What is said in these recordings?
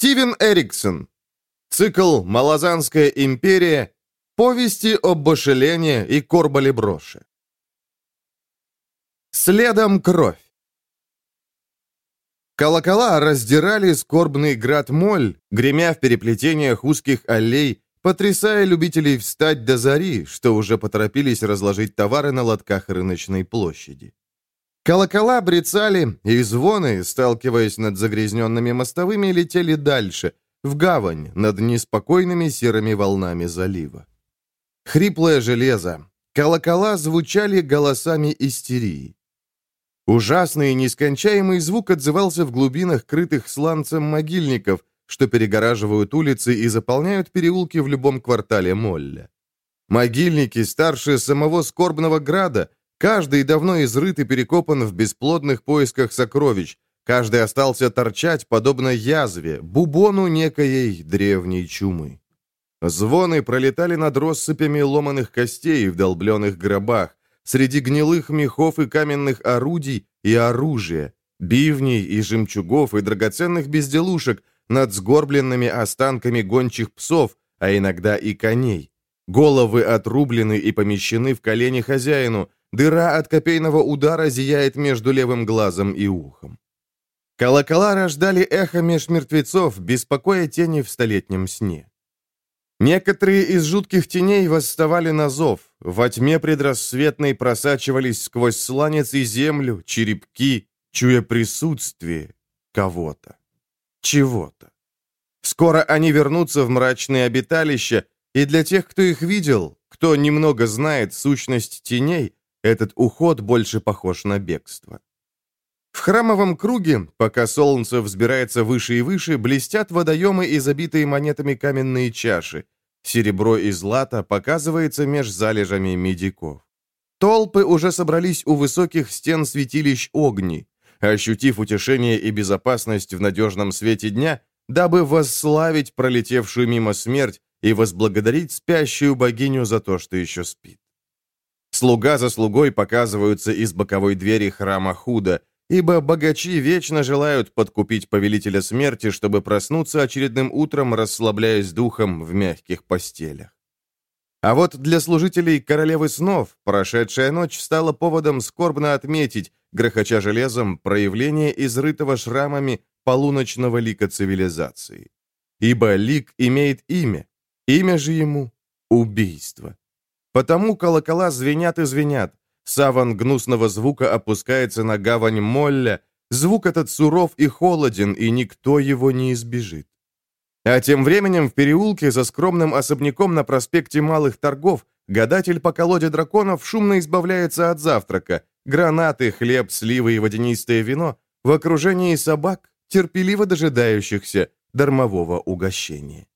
Стивен Эриксон. Цикл «Малазанская империя», повести об Башелене и Корбале-Броше. Следом кровь. Колокола раздирали скорбный град Моль, гремя в переплетениях узких аллей, потрясая любителей встать до зари, что уже поторопились разложить товары на лотках рыночной площади. Колокола брецали, и звоны, сталкиваясь над загрязненными мостовыми, летели дальше, в гавань, над неспокойными серыми волнами залива. Хриплое железо. Колокола звучали голосами истерии. Ужасный и нескончаемый звук отзывался в глубинах крытых сланцем могильников, что перегораживают улицы и заполняют переулки в любом квартале Молля. Могильники старше самого скорбного града, каждый давно изрыт и перекопан в бесплодных поисках сокровищ, каждый остался торчать, подобно язве, бубону некоей древней чумы. Звоны пролетали над россыпями ломаных костей в долбленных гробах, среди гнилых мехов и каменных орудий и оружия, бивней и жемчугов и драгоценных безделушек над сгорбленными останками гончих псов, а иногда и коней. Головы отрублены и помещены в колени хозяину, дыра от копейного удара зияет между левым глазом и ухом. Колокола рождали эхо меж мертвецов, беспокоя тени в столетнем сне. Некоторые из жутких теней восставали на зов, во тьме предрассветной просачивались сквозь сланец и землю, черепки, чуя присутствие кого-то, чего-то. Скоро они вернутся в мрачные обиталища, и для тех, кто их видел, кто немного знает сущность теней, этот уход больше похож на бегство. В храмовом круге, пока солнце взбирается выше и выше, блестят водоемы и забитые монетами каменные чаши. Серебро и злато показывается меж залежами медиков. Толпы уже собрались у высоких стен святилищ огни, ощутив утешение и безопасность в надежном свете дня, дабы восславить пролетевшую мимо смерть и возблагодарить спящую богиню за то, что еще спит. Слуга за слугой показываются из боковой двери храма Худа, ибо богачи вечно желают подкупить повелителя смерти, чтобы проснуться очередным утром, расслабляясь духом в мягких постелях. А вот для служителей королевы снов прошедшая ночь стала поводом скорбно отметить, грохоча железом, проявление изрытого шрамами полуночного лика цивилизации. Ибо лик имеет имя, имя же ему — убийство. Потому колокола звенят и звенят, Саван гнусного звука опускается на гавань Молля. Звук этот суров и холоден, и никто его не избежит. А тем временем в переулке за скромным особняком на проспекте Малых Торгов гадатель по колоде драконов шумно избавляется от завтрака, гранаты, хлеб, сливы и водянистое вино в окружении собак, терпеливо дожидающихся дармового угощения.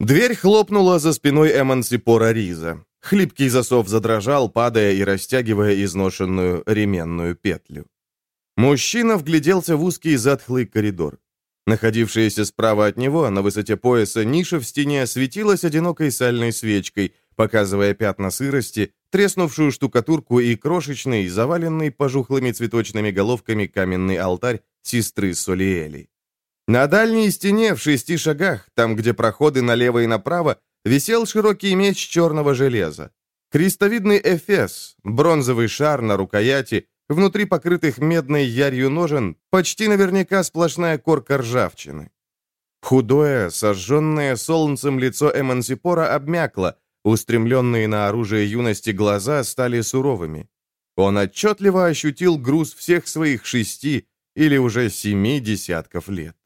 Дверь хлопнула за спиной Эмансипора Риза. Хлипкий засов задрожал, падая и растягивая изношенную ременную петлю. Мужчина вгляделся в узкий затхлый коридор. Находившаяся справа от него, на высоте пояса, ниша в стене осветилась одинокой сальной свечкой, показывая пятна сырости, треснувшую штукатурку и крошечный, заваленный пожухлыми цветочными головками каменный алтарь сестры Солиэли. На дальней стене, в шести шагах, там, где проходы налево и направо, висел широкий меч черного железа. Крестовидный эфес, бронзовый шар на рукояти, внутри покрытых медной ярью ножен, почти наверняка сплошная корка ржавчины. Худое, сожженное солнцем лицо Эмансипора обмякло, устремленные на оружие юности глаза стали суровыми. Он отчетливо ощутил груз всех своих шести или уже семи десятков лет.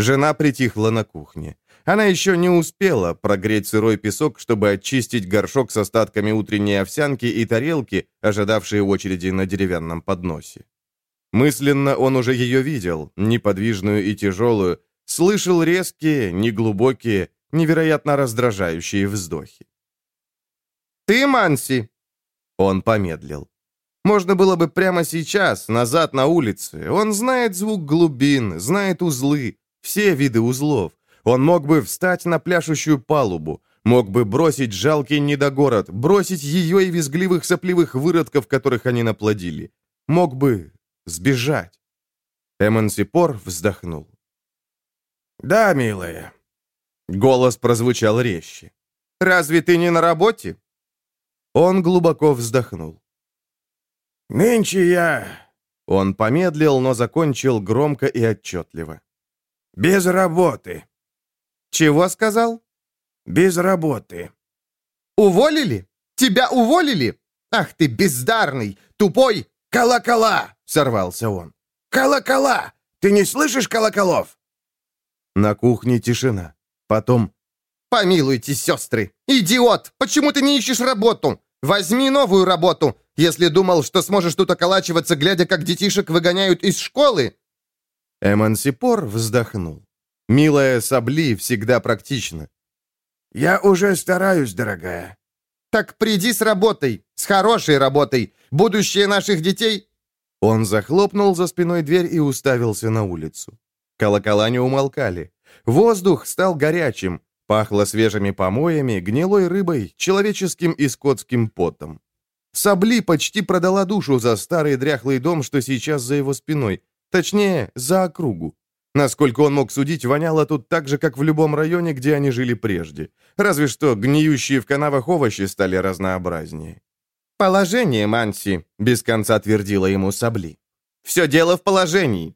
Жена притихла на кухне. Она еще не успела прогреть сырой песок, чтобы очистить горшок с остатками утренней овсянки и тарелки, ожидавшие очереди на деревянном подносе. Мысленно он уже ее видел, неподвижную и тяжелую, слышал резкие, неглубокие, невероятно раздражающие вздохи. «Ты, Манси!» Он помедлил. Можно было бы прямо сейчас, назад на улице. Он знает звук глубин, знает узлы, все виды узлов. Он мог бы встать на пляшущую палубу, мог бы бросить жалкий недогород, бросить ее и визгливых сопливых выродков, которых они наплодили. Мог бы сбежать. Эмансипор вздохнул. «Да, милая». Голос прозвучал резче. «Разве ты не на работе?» Он глубоко вздохнул. «Нынче я...» Он помедлил, но закончил громко и отчетливо. «Без работы». «Чего сказал?» «Без работы». «Уволили? Тебя уволили? Ах ты бездарный, тупой!» «Колокола!» — сорвался он. «Колокола! Ты не слышишь колоколов?» На кухне тишина. Потом... «Помилуйте, сестры! Идиот! Почему ты не ищешь работу? Возьми новую работу, если думал, что сможешь тут околачиваться, глядя, как детишек выгоняют из школы!» Эмансипор вздохнул. Милая Сабли всегда практична. «Я уже стараюсь, дорогая». «Так приди с работой, с хорошей работой. Будущее наших детей...» Он захлопнул за спиной дверь и уставился на улицу. Колокола не умолкали. Воздух стал горячим, пахло свежими помоями, гнилой рыбой, человеческим и скотским потом. Сабли почти продала душу за старый дряхлый дом, что сейчас за его спиной. Точнее, за округу. Насколько он мог судить, воняло тут так же, как в любом районе, где они жили прежде. Разве что гниющие в канавах овощи стали разнообразнее. «Положение, Манси», — без конца твердила ему Сабли. «Все дело в положении.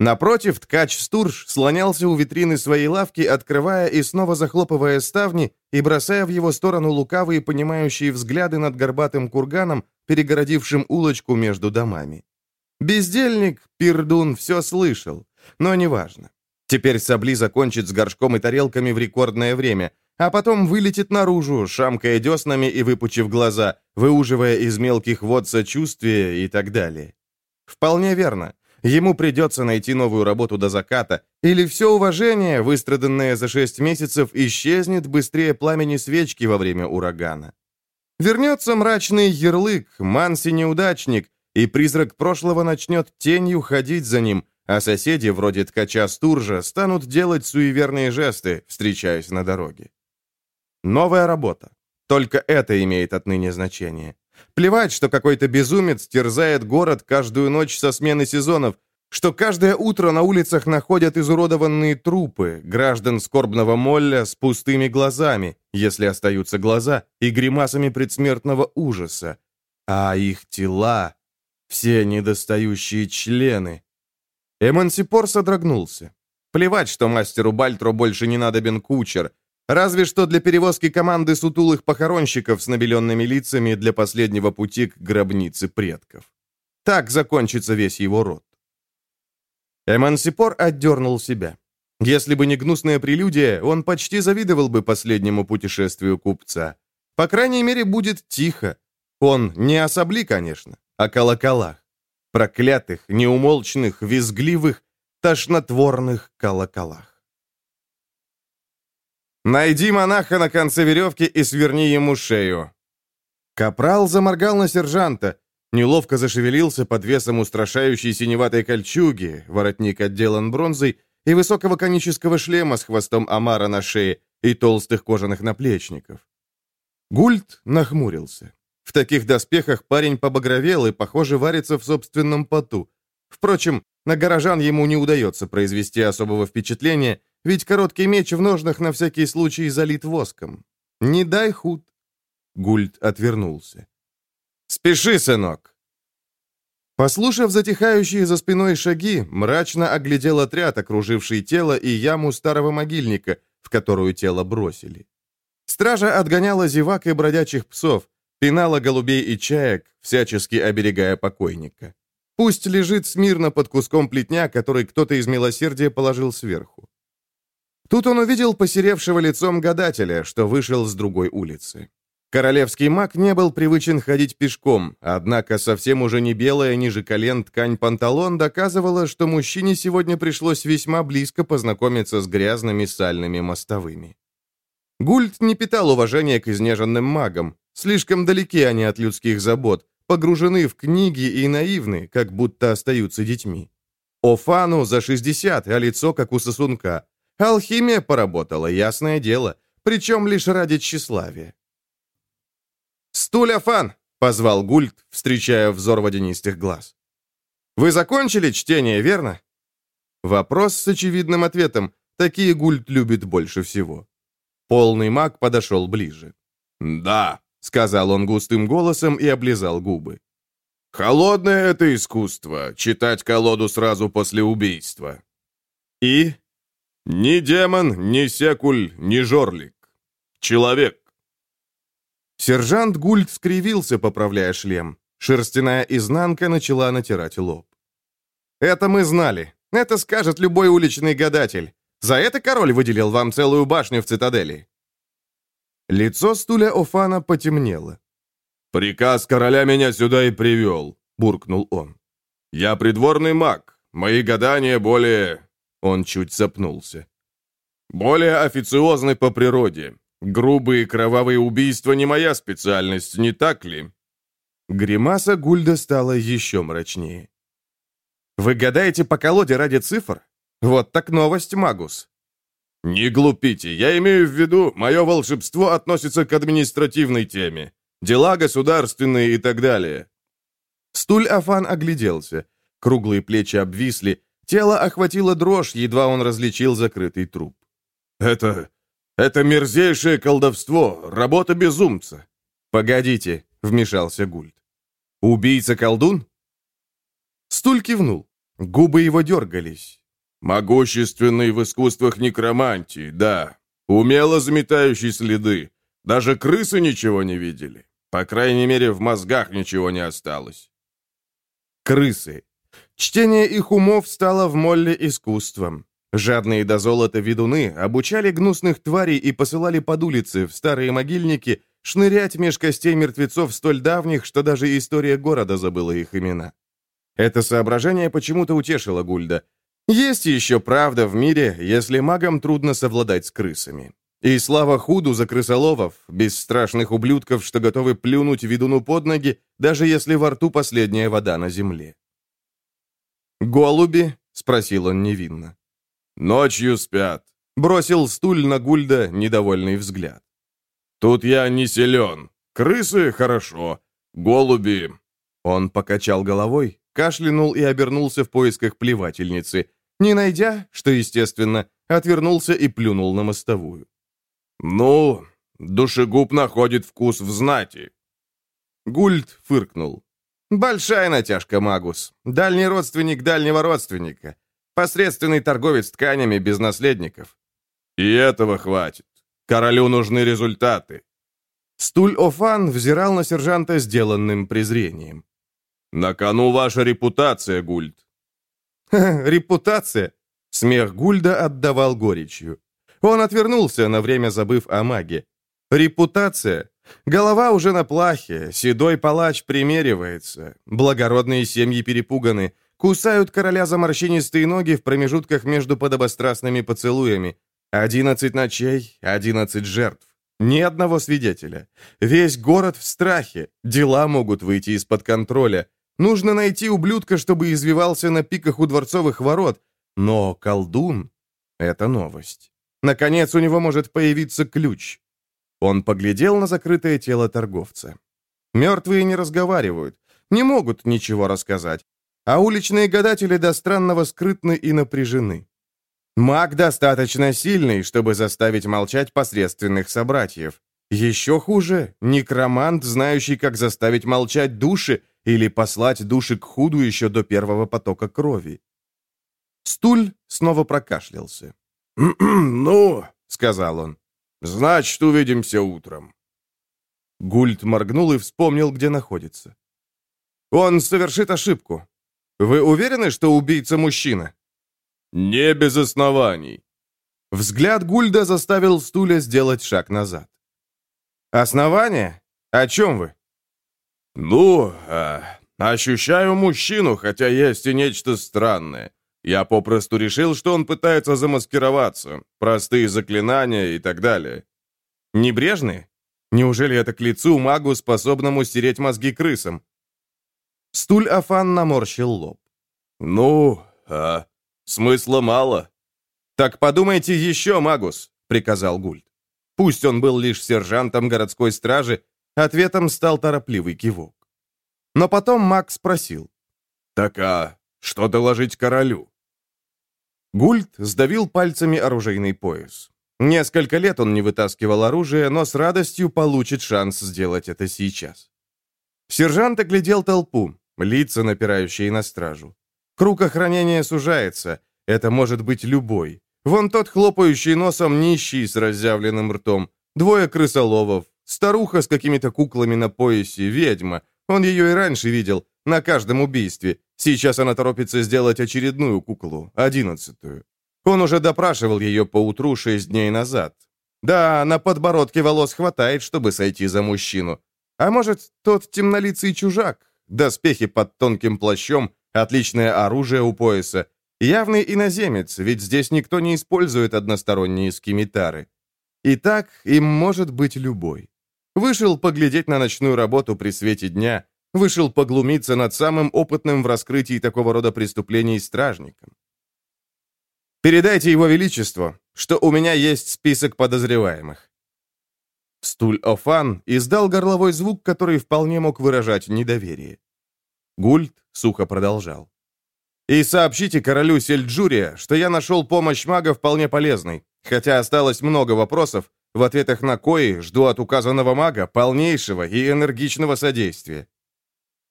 Напротив, ткач Стурж слонялся у витрины своей лавки, открывая и снова захлопывая ставни и бросая в его сторону лукавые понимающие взгляды над горбатым курганом, перегородившим улочку между домами. Бездельник, Пирдун, все слышал, но неважно. Теперь Сабли закончит с горшком и тарелками в рекордное время, а потом вылетит наружу, шамкая деснами и выпучив глаза, выуживая из мелких вод сочувствие и так далее. Вполне верно. Ему придется найти новую работу до заката, или все уважение, выстраданное за шесть месяцев, исчезнет быстрее пламени свечки во время урагана. Вернется мрачный ярлык, Манси-неудачник, и призрак прошлого начнет тенью ходить за ним, а соседи, вроде ткача Стуржа, станут делать суеверные жесты, встречаясь на дороге. Новая работа. Только это имеет отныне значение. Плевать, что какой-то безумец терзает город каждую ночь со смены сезонов, что каждое утро на улицах находят изуродованные трупы, граждан скорбного молля с пустыми глазами, если остаются глаза, и гримасами предсмертного ужаса. А их тела, все недостающие члены. Эмансипор содрогнулся. Плевать, что мастеру Бальтро больше не надобен кучер, Разве что для перевозки команды сутулых похоронщиков с набеленными лицами для последнего пути к гробнице предков. Так закончится весь его род. Эмансипор отдернул себя. Если бы не гнусная прелюдия, он почти завидовал бы последнему путешествию купца. По крайней мере, будет тихо. Он не особли, конечно, а колоколах. Проклятых, неумолчных, визгливых, тошнотворных колоколах. «Найди монаха на конце веревки и сверни ему шею». Капрал заморгал на сержанта, неловко зашевелился под весом устрашающей синеватой кольчуги, воротник отделан бронзой, и высокого конического шлема с хвостом омара на шее и толстых кожаных наплечников. Гульт нахмурился. В таких доспехах парень побагровел и, похоже, варится в собственном поту. Впрочем, на горожан ему не удается произвести особого впечатления, ведь короткий меч в ножнах на всякий случай залит воском. Не дай худ. Гульд отвернулся. «Спеши, сынок!» Послушав затихающие за спиной шаги, мрачно оглядел отряд, окруживший тело и яму старого могильника, в которую тело бросили. Стража отгоняла зевак и бродячих псов, пинала голубей и чаек, всячески оберегая покойника. Пусть лежит смирно под куском плетня, который кто-то из милосердия положил сверху. Тут он увидел посеревшего лицом гадателя, что вышел с другой улицы. Королевский маг не был привычен ходить пешком, однако совсем уже не белая ниже колен ткань панталон доказывала, что мужчине сегодня пришлось весьма близко познакомиться с грязными сальными мостовыми. Гульт не питал уважения к изнеженным магам, слишком далеки они от людских забот, погружены в книги и наивны, как будто остаются детьми. Офану за 60, а лицо как у сосунка. Алхимия поработала, ясное дело, причем лишь ради тщеславия. «Стуля, Фан!» — позвал Гульт, встречая взор водянистых глаз. Вы закончили чтение, верно?» Вопрос с очевидным ответом. Такие Гульд любит больше всего. Полный маг подошел ближе. «Да», — сказал он густым голосом и облизал губы. «Холодное это искусство, читать колоду сразу после убийства». «И?» «Ни демон, ни секуль, ни жорлик. Человек». Сержант Гульд скривился, поправляя шлем. Шерстяная изнанка начала натирать лоб. «Это мы знали. Это скажет любой уличный гадатель. За это король выделил вам целую башню в цитадели». Лицо стуля Офана потемнело. «Приказ короля меня сюда и привел», — буркнул он. «Я придворный маг. Мои гадания более...» Он чуть запнулся. «Более официозны по природе. Грубые кровавые убийства не моя специальность, не так ли?» Гримаса Гульда стала еще мрачнее. «Вы гадаете по колоде ради цифр? Вот так новость, Магус!» «Не глупите, я имею в виду, мое волшебство относится к административной теме. Дела государственные и так далее». Стуль Афан огляделся. Круглые плечи обвисли, тело охватило дрожь, едва он различил закрытый труп. «Это... это мерзейшее колдовство, работа безумца». «Погодите», — вмешался Гульд. «Убийца-колдун?» Стуль кивнул. Губы его дергались. «Могущественный в искусствах некромантии, да. Умело заметающий следы. Даже крысы ничего не видели. По крайней мере, в мозгах ничего не осталось». Крысы. Чтение их умов стало в Молле искусством. Жадные до золота ведуны обучали гнусных тварей и посылали под улицы, в старые могильники, шнырять меж костей мертвецов столь давних, что даже история города забыла их имена. Это соображение почему-то утешило Гульда. Есть еще правда в мире, если магам трудно совладать с крысами. И слава худу за крысоловов, бесстрашных ублюдков, что готовы плюнуть ведуну под ноги, даже если во рту последняя вода на земле. «Голуби?» — спросил он невинно. «Ночью спят», — бросил стуль на Гульда недовольный взгляд. «Тут я не силен. Крысы — хорошо. Голуби...» Он покачал головой, кашлянул и обернулся в поисках плевательницы. Не найдя, что естественно, отвернулся и плюнул на мостовую. «Ну, душегуб находит вкус в знати». Гульд фыркнул. «Большая натяжка, Магус. Дальний родственник дальнего родственника. Посредственный торговец тканями без наследников». «И этого хватит. Королю нужны результаты». Стуль-Офан взирал на сержанта сделанным презрением. «На кону ваша репутация, Гульд». «Репутация?» Смех Гульда отдавал горечью. Он отвернулся, на время забыв о маге. «Репутация? Голова уже на плахе, седой палач примеривается, благородные семьи перепуганы, кусают короля за морщинистые ноги в промежутках между подобострастными поцелуями. Одиннадцать ночей, одиннадцать жертв. Ни одного свидетеля. Весь город в страхе. Дела могут выйти из-под контроля. Нужно найти ублюдка, чтобы извивался на пиках у дворцовых ворот. Но колдун — это новость. Наконец у него может появиться ключ. Он поглядел на закрытое тело торговца. Мертвые не разговаривают, не могут ничего рассказать, а уличные гадатели до странного скрытны и напряжены. Маг достаточно сильный, чтобы заставить молчать посредственных собратьев. Еще хуже — некромант, знающий, как заставить молчать души или послать души к худу еще до первого потока крови. Стуль снова прокашлялся. «Ну», — сказал он, — «значит, увидимся утром». Гульт моргнул и вспомнил, где находится. «Он совершит ошибку. Вы уверены, что убийца мужчина?» «Не без оснований». Взгляд Гульда заставил стуля сделать шаг назад. «Основания? О чем вы?» «Ну, э, ощущаю мужчину, хотя есть и нечто странное. Я попросту решил, что он пытается замаскироваться. Простые заклинания и так далее». «Небрежные? Неужели это к лицу магу, способному стереть мозги крысам?» Стуль Афан наморщил лоб. «Ну, а смысла мало». «Так подумайте еще, Магус», — приказал Гульд. Пусть он был лишь сержантом городской стражи, Ответом стал торопливый кивок. Но потом Макс спросил. «Так а Что доложить королю?» Гульт сдавил пальцами оружейный пояс. Несколько лет он не вытаскивал оружие, но с радостью получит шанс сделать это сейчас. Сержант оглядел толпу, лица, напирающие на стражу. Круг охранения сужается. Это может быть любой. Вон тот хлопающий носом нищий с разъявленным ртом. Двое крысоловов. Старуха с какими-то куклами на поясе, ведьма. Он ее и раньше видел, на каждом убийстве. Сейчас она торопится сделать очередную куклу, одиннадцатую. Он уже допрашивал ее поутру шесть дней назад. Да, на подбородке волос хватает, чтобы сойти за мужчину. А может, тот темнолицый чужак? Доспехи под тонким плащом, отличное оружие у пояса. Явный иноземец, ведь здесь никто не использует односторонние скимитары. Итак, им может быть любой. Вышел поглядеть на ночную работу при свете дня, вышел поглумиться над самым опытным в раскрытии такого рода преступлений стражником. Передайте его величеству, что у меня есть список подозреваемых. Стуль-Офан издал горловой звук, который вполне мог выражать недоверие. Гульт сухо продолжал. «И сообщите королю Сельджурия, что я нашел помощь мага вполне полезной, хотя осталось много вопросов, в ответах на кои жду от указанного мага полнейшего и энергичного содействия».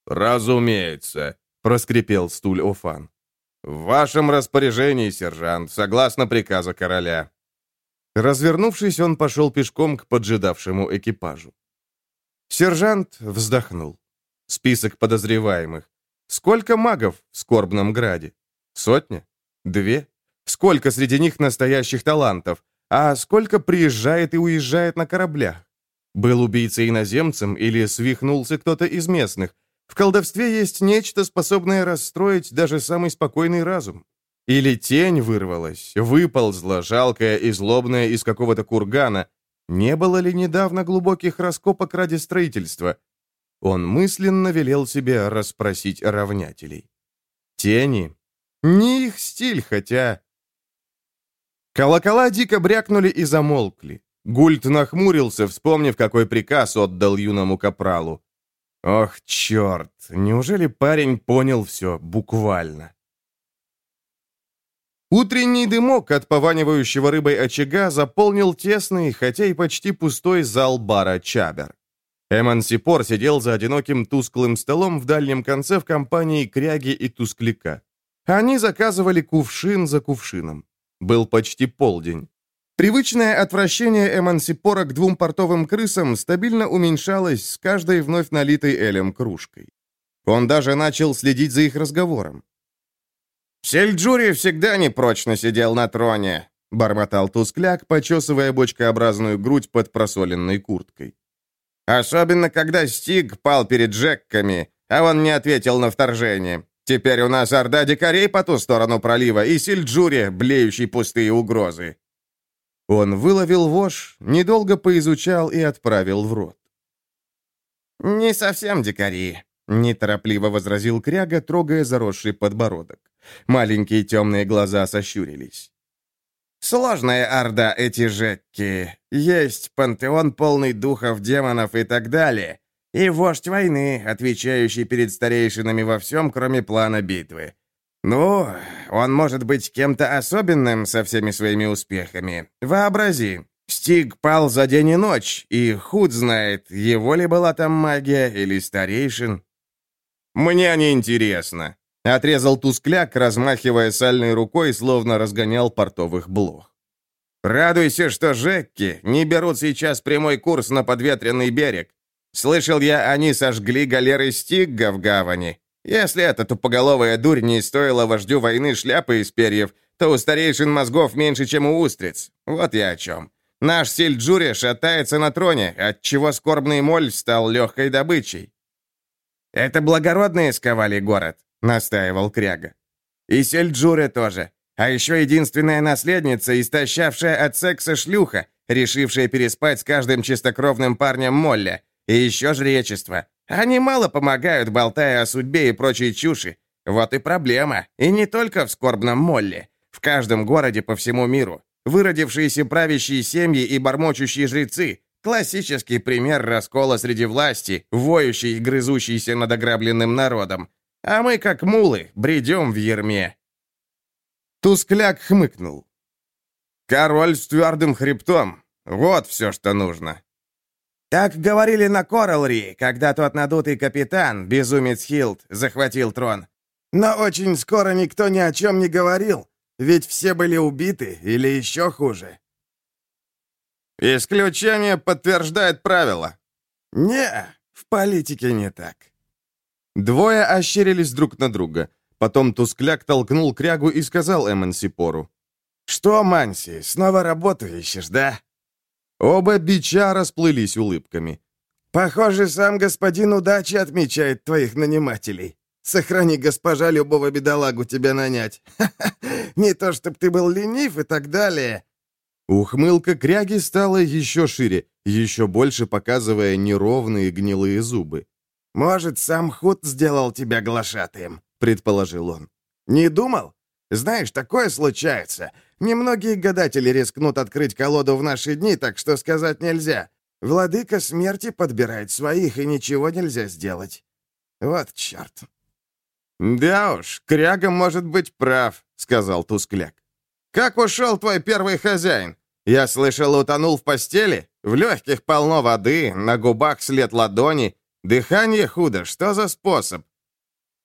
«Разумеется», — проскрипел Стуль-Офан. «В вашем распоряжении, сержант, согласно приказа короля». Развернувшись, он пошел пешком к поджидавшему экипажу. Сержант вздохнул. Список подозреваемых. Сколько магов в Скорбном Граде? Сотня? Две? Сколько среди них настоящих талантов? А сколько приезжает и уезжает на кораблях? Был убийцей иноземцем или свихнулся кто-то из местных? В колдовстве есть нечто, способное расстроить даже самый спокойный разум. Или тень вырвалась, выползла, жалкая и злобная из какого-то кургана. Не было ли недавно глубоких раскопок ради строительства? Он мысленно велел себе расспросить равнятелей. Тени. Не их стиль, хотя... Колокола дико брякнули и замолкли. Гульт нахмурился, вспомнив, какой приказ отдал юному капралу. Ох, черт, неужели парень понял все буквально? Утренний дымок от пованивающего рыбой очага заполнил тесный, хотя и почти пустой зал бара Чабер. Эмансипор сидел за одиноким тусклым столом в дальнем конце в компании Кряги и Тускляка. Они заказывали кувшин за кувшином. Был почти полдень. Привычное отвращение Эмансипора к двум портовым крысам стабильно уменьшалось с каждой вновь налитой Элем кружкой. Он даже начал следить за их разговором. «Сельджури всегда непрочно сидел на троне», — бормотал Тускляк, почесывая бочкообразную грудь под просоленной курткой. Особенно, когда Стиг пал перед Джекками, а он не ответил на вторжение. Теперь у нас орда дикарей по ту сторону пролива и Сильджури, блеющий пустые угрозы». Он выловил вож, недолго поизучал и отправил в рот. «Не совсем дикари», — неторопливо возразил Кряга, трогая заросший подбородок. Маленькие темные глаза сощурились. Сложная орда эти жекки. Есть пантеон полный духов, демонов и так далее. И вождь войны, отвечающий перед старейшинами во всем, кроме плана битвы. Ну, он может быть кем-то особенным со всеми своими успехами. Вообрази, Стиг пал за день и ночь, и худ знает, его ли была там магия или старейшин. Мне не интересно, Отрезал тускляк, размахивая сальной рукой, словно разгонял портовых блох. «Радуйся, что Жекки не берут сейчас прямой курс на подветренный берег. Слышал я, они сожгли галеры Стигга в гавани. Если эта тупоголовая дурь не стоила вождю войны шляпы из перьев, то у старейшин мозгов меньше, чем у устриц. Вот я о чем. Наш Сильджури шатается на троне, отчего скорбный моль стал легкой добычей. Это благородные сковали город. — настаивал Кряга. «И Сельджуре тоже. А еще единственная наследница, истощавшая от секса шлюха, решившая переспать с каждым чистокровным парнем Молля. И еще жречество. Они мало помогают, болтая о судьбе и прочей чуши. Вот и проблема. И не только в скорбном Молле. В каждом городе по всему миру. Выродившиеся правящие семьи и бормочущие жрецы. Классический пример раскола среди власти, воющий и грызущийся над ограбленным народом. а мы, как мулы, бредем в ерме». Тускляк хмыкнул. «Король с твердым хребтом. Вот все, что нужно». Так говорили на Коралри, когда тот надутый капитан, безумец Хилд, захватил трон. Но очень скоро никто ни о чем не говорил, ведь все были убиты или еще хуже. «Исключение подтверждает правило». «Не, в политике не так». Двое ощерились друг на друга. Потом Тускляк толкнул крягу и сказал Эмансипору. «Что, Манси, снова работу ищешь, да?» Оба бича расплылись улыбками. «Похоже, сам господин удачи отмечает твоих нанимателей. Сохрани, госпожа, любого бедолагу тебя нанять. Не то, чтоб ты был ленив и так далее». Ухмылка кряги стала еще шире, еще больше показывая неровные гнилые зубы. «Может, сам Худ сделал тебя глашатаем», — предположил он. «Не думал? Знаешь, такое случается. Немногие гадатели рискнут открыть колоду в наши дни, так что сказать нельзя. Владыка смерти подбирает своих, и ничего нельзя сделать. Вот черт. «Да уж, Кряга может быть прав», — сказал Тускляк. «Как ушел твой первый хозяин? Я слышал, утонул в постели? В легких полно воды, на губах след ладони. Дыхание худо, что за способ?»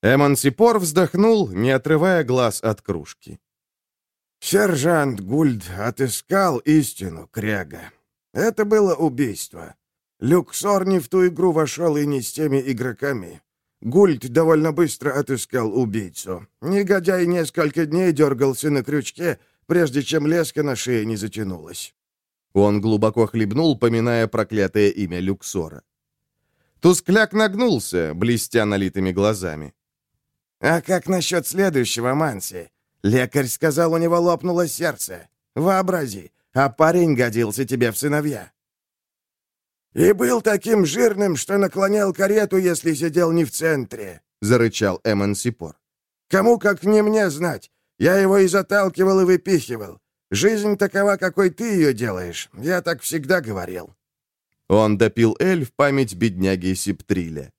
Эмансипор вздохнул, не отрывая глаз от кружки. Сержант Гульд отыскал истину Кряга. Это было убийство. Люксор не в ту игру вошел и не с теми игроками. Гульд довольно быстро отыскал убийцу. Негодяй несколько дней дергался на крючке, прежде чем леска на шее не затянулась. Он глубоко хлебнул, поминая проклятое имя Люксора. Тускляк нагнулся, блестя налитыми глазами. «А как насчет следующего, Манси? Лекарь сказал, у него лопнуло сердце. Вообрази, а парень годился тебе в сыновья. «И был таким жирным, что наклонял карету, если сидел не в центре», — зарычал Эмансипор. «Кому, как не мне, знать. Я его и заталкивал, и выпихивал. Жизнь такова, какой ты ее делаешь. Я так всегда говорил». Он допил эль в память бедняги Септриля.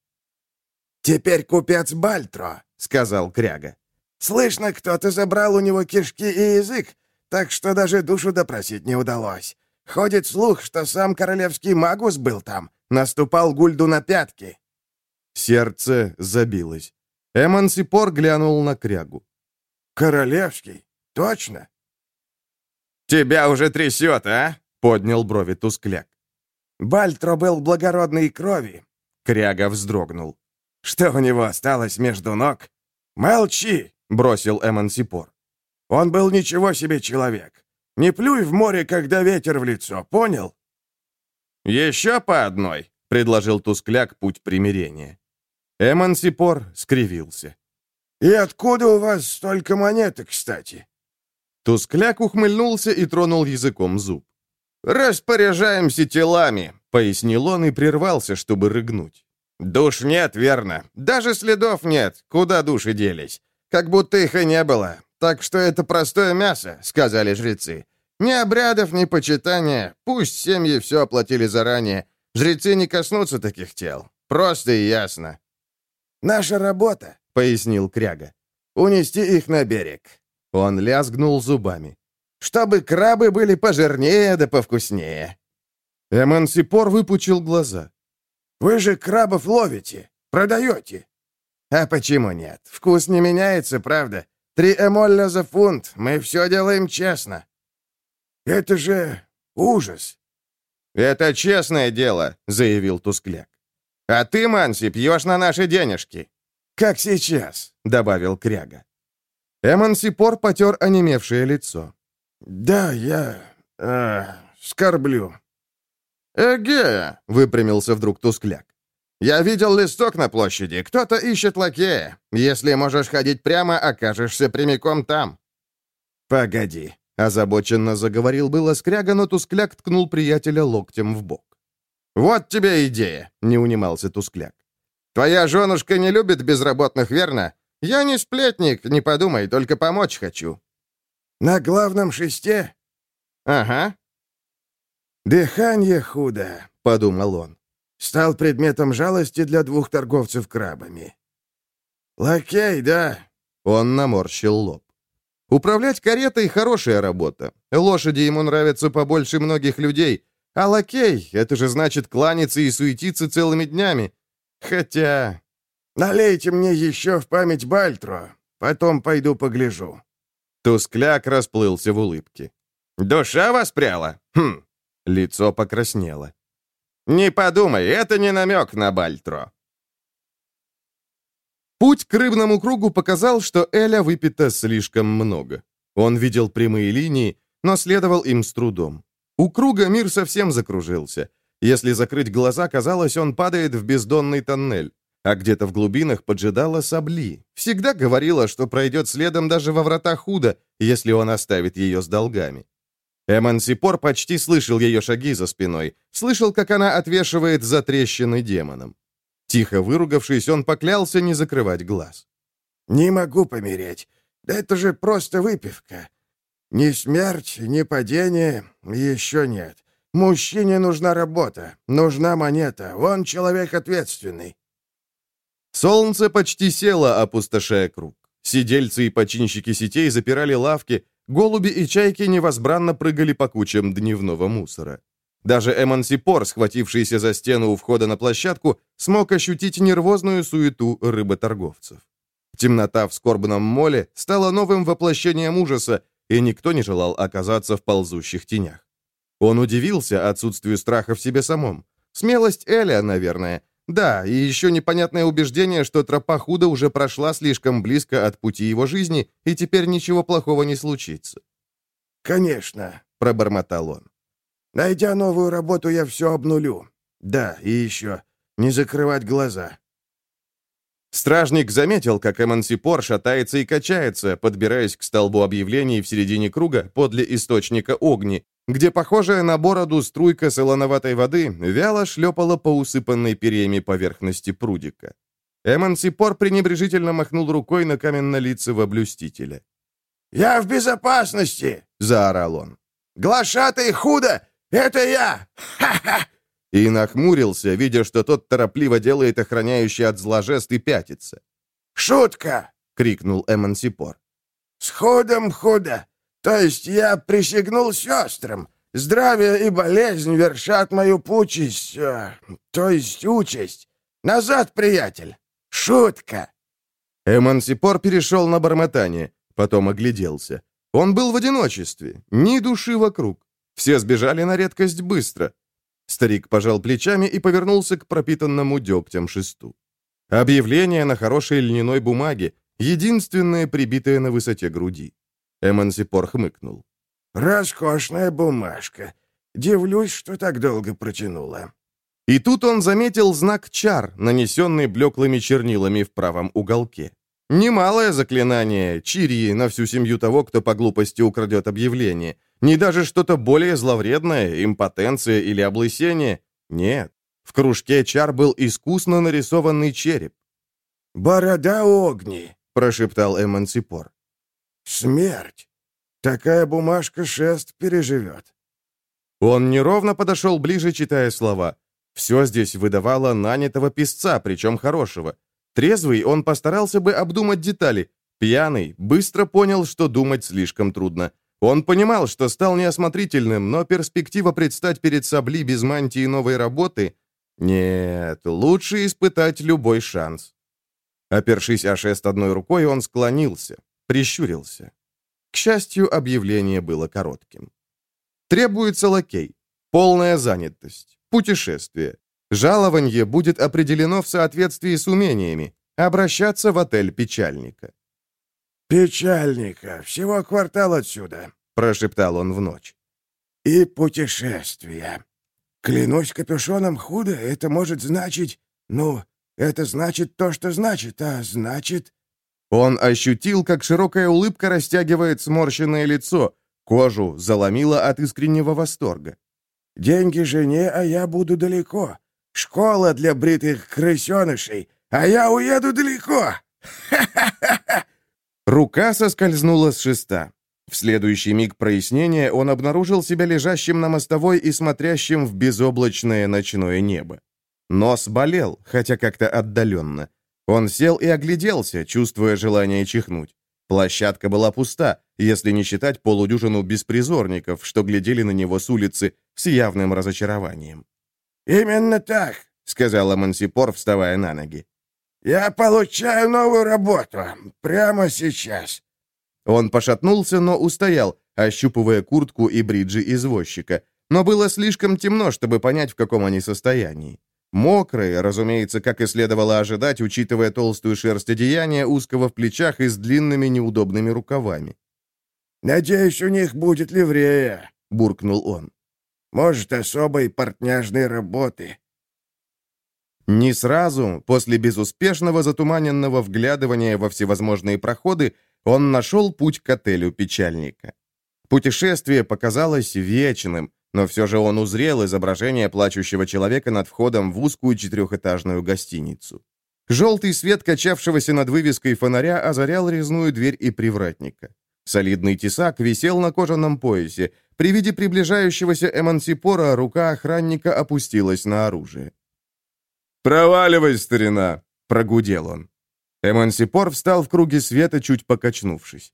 «Теперь купец Бальтро», — сказал Кряга. Слышно, кто-то забрал у него кишки и язык, так что даже душу допросить не удалось. Ходит слух, что сам королевский магус был там, наступал Гульду на пятки». Сердце забилось. Эмансипор глянул на крягу. «Королевский? Точно?» «Тебя уже трясет, а?» — поднял брови Тускляк. «Бальтро был благородной крови», — Кряга вздрогнул. «Что у него осталось между ног?» «Молчи!» Бросил Эмансипор. «Он был ничего себе человек. Не плюй в море, когда ветер в лицо, понял?» «Еще по одной», — предложил Тускляк путь примирения. Эмансипор скривился. «И откуда у вас столько монет, кстати?» Тускляк ухмыльнулся и тронул языком зуб. «Распоряжаемся телами», — пояснил он и прервался, чтобы рыгнуть. «Душ нет, верно. Даже следов нет. Куда души делись? Как будто их и не было. Так что это простое мясо, сказали жрецы. Ни обрядов, ни почитания. Пусть семьи все оплатили заранее. Жрецы не коснутся таких тел. Просто и ясно. «Наша работа», — пояснил Кряга. «Унести их на берег». Он лязгнул зубами. «Чтобы крабы были пожирнее да повкуснее». Эмансипор выпучил глаза. «Вы же крабов ловите, продаете». А почему нет? Вкус не меняется, правда? Три эмолля за фунт. Мы все делаем честно. Это же ужас. Это честное дело, заявил Тускляк. А ты, Манси, пьешь на наши денежки. Как сейчас, добавил Кряга. Эмансипор потер онемевшее лицо. «Да, я... Э, скорблю». «Эге!» — выпрямился вдруг Тускляк. Я видел листок на площади. Кто-то ищет лакея. Если можешь ходить прямо, окажешься прямиком там». «Погоди», — озабоченно заговорил было скряга, но Тускляк ткнул приятеля локтем в бок. «Вот тебе идея», — не унимался Тускляк. «Твоя женушка не любит безработных, верно? Я не сплетник, не подумай, только помочь хочу». «На главном шесте?» «Ага». «Дыхание худо», — подумал он стал предметом жалости для двух торговцев крабами. «Лакей, да?» Он наморщил лоб. Управлять каретой — хорошая работа. Лошади ему нравятся побольше многих людей. А лакей — это же значит кланяться и суетиться целыми днями. Хотя... «Налейте мне еще в память Бальтро. Потом пойду погляжу». Тускляк расплылся в улыбке. «Душа воспряла? Хм». Лицо покраснело. «Не подумай, это не намек на Бальтро». Путь к рыбному кругу показал, что Эля выпито слишком много. Он видел прямые линии, но следовал им с трудом. У круга мир совсем закружился. Если закрыть глаза, казалось, он падает в бездонный тоннель. А где-то в глубинах поджидала Сабли. Всегда говорила, что пройдет следом даже во врата худо, если он оставит ее с долгами. Эмансипор почти слышал ее шаги за спиной, слышал, как она отвешивает за трещины демоном. Тихо выругавшись, он поклялся не закрывать глаз. «Не могу помереть. Да это же просто выпивка. Ни смерть, ни падение еще нет. Мужчине нужна работа, нужна монета. Он человек ответственный». Солнце почти село, опустошая круг. Сидельцы и починщики сетей запирали лавки, голуби и чайки невозбранно прыгали по кучам дневного мусора. Даже Эмансипор, схватившийся за стену у входа на площадку, смог ощутить нервозную суету рыботорговцев. Темнота в скорбном моле стала новым воплощением ужаса, и никто не желал оказаться в ползущих тенях. Он удивился отсутствию страха в себе самом. Смелость Эля, наверное. Да, и еще непонятное убеждение, что тропа худо уже прошла слишком близко от пути его жизни, и теперь ничего плохого не случится. «Конечно», — пробормотал он. Найдя новую работу, я все обнулю. Да, и еще, не закрывать глаза». Стражник заметил, как Эмансипор шатается и качается, подбираясь к столбу объявлений в середине круга подле источника огни, где похожая на бороду струйка солоноватой воды вяло шлепала по усыпанной перьями поверхности прудика. Эмансипор пренебрежительно махнул рукой на каменно-лицего блюстителя. «Я в безопасности!» — заорал он. «Глашатый худо «Это я! Ха-ха!» И нахмурился, видя, что тот торопливо делает охраняющий от зла жест и пятится. «Шутка!» — крикнул Эмансипор. «С ходом худо! То есть я присягнул сестрам. Здравие и болезнь вершат мою пучесть, э, то есть участь. Назад, приятель! Шутка!» Эмансипор перешел на бормотание, потом огляделся. Он был в одиночестве, ни души вокруг. Все сбежали на редкость быстро. Старик пожал плечами и повернулся к пропитанному дегтем шесту. Объявление на хорошей льняной бумаге, единственное прибитое на высоте груди. Эмансипор хмыкнул. «Роскошная бумажка. Дивлюсь, что так долго протянула». И тут он заметил знак чар, нанесенный блеклыми чернилами в правом уголке. Немалое заклинание, чирии на всю семью того, кто по глупости украдет объявление. Не даже что-то более зловредное, импотенция или облысение. Нет. В кружке чар был искусно нарисованный череп. «Борода огни», — прошептал Эмансипор. «Смерть! Такая бумажка шест переживет». Он неровно подошел ближе, читая слова. Все здесь выдавало нанятого писца, причем хорошего. Трезвый он постарался бы обдумать детали. Пьяный быстро понял, что думать слишком трудно. Он понимал, что стал неосмотрительным, но перспектива предстать перед Сабли без мантии новой работы... Нет, лучше испытать любой шанс. Опершись о шест одной рукой, он склонился, прищурился. К счастью, объявление было коротким. Требуется лакей, полная занятость, путешествие. Жалование будет определено в соответствии с умениями. Обращаться в отель печальника. «Печальника, всего квартал отсюда», — прошептал он в ночь. «И путешествие. Клянусь капюшоном худо, это может значить... Ну, это значит то, что значит, а значит...» Он ощутил, как широкая улыбка растягивает сморщенное лицо, кожу заломило от искреннего восторга. «Деньги жене, а я буду далеко. Школа для бритых крысенышей, а я уеду далеко. Ха-ха-ха!» Рука соскользнула с шеста. В следующий миг прояснения он обнаружил себя лежащим на мостовой и смотрящим в безоблачное ночное небо. Нос болел, хотя как-то отдаленно. Он сел и огляделся, чувствуя желание чихнуть. Площадка была пуста, если не считать полудюжину беспризорников, что глядели на него с улицы с явным разочарованием. «Именно так», — сказала Мансипор, вставая на ноги. «Я получаю новую работу. Прямо сейчас». Он пошатнулся, но устоял, ощупывая куртку и бриджи извозчика. Но было слишком темно, чтобы понять, в каком они состоянии. Мокрые, разумеется, как и следовало ожидать, учитывая толстую шерсть одеяния, узкого в плечах и с длинными неудобными рукавами. «Надеюсь, у них будет ливрея», — буркнул он. «Может, особой портняжной работы». Не сразу, после безуспешного затуманенного вглядывания во всевозможные проходы, он нашел путь к отелю печальника. Путешествие показалось вечным, но все же он узрел изображение плачущего человека над входом в узкую четырехэтажную гостиницу. Желтый свет качавшегося над вывеской фонаря озарял резную дверь и привратника. Солидный тесак висел на кожаном поясе. При виде приближающегося эмансипора рука охранника опустилась на оружие. «Проваливай, старина!» — прогудел он. Эмансипор встал в круге света, чуть покачнувшись.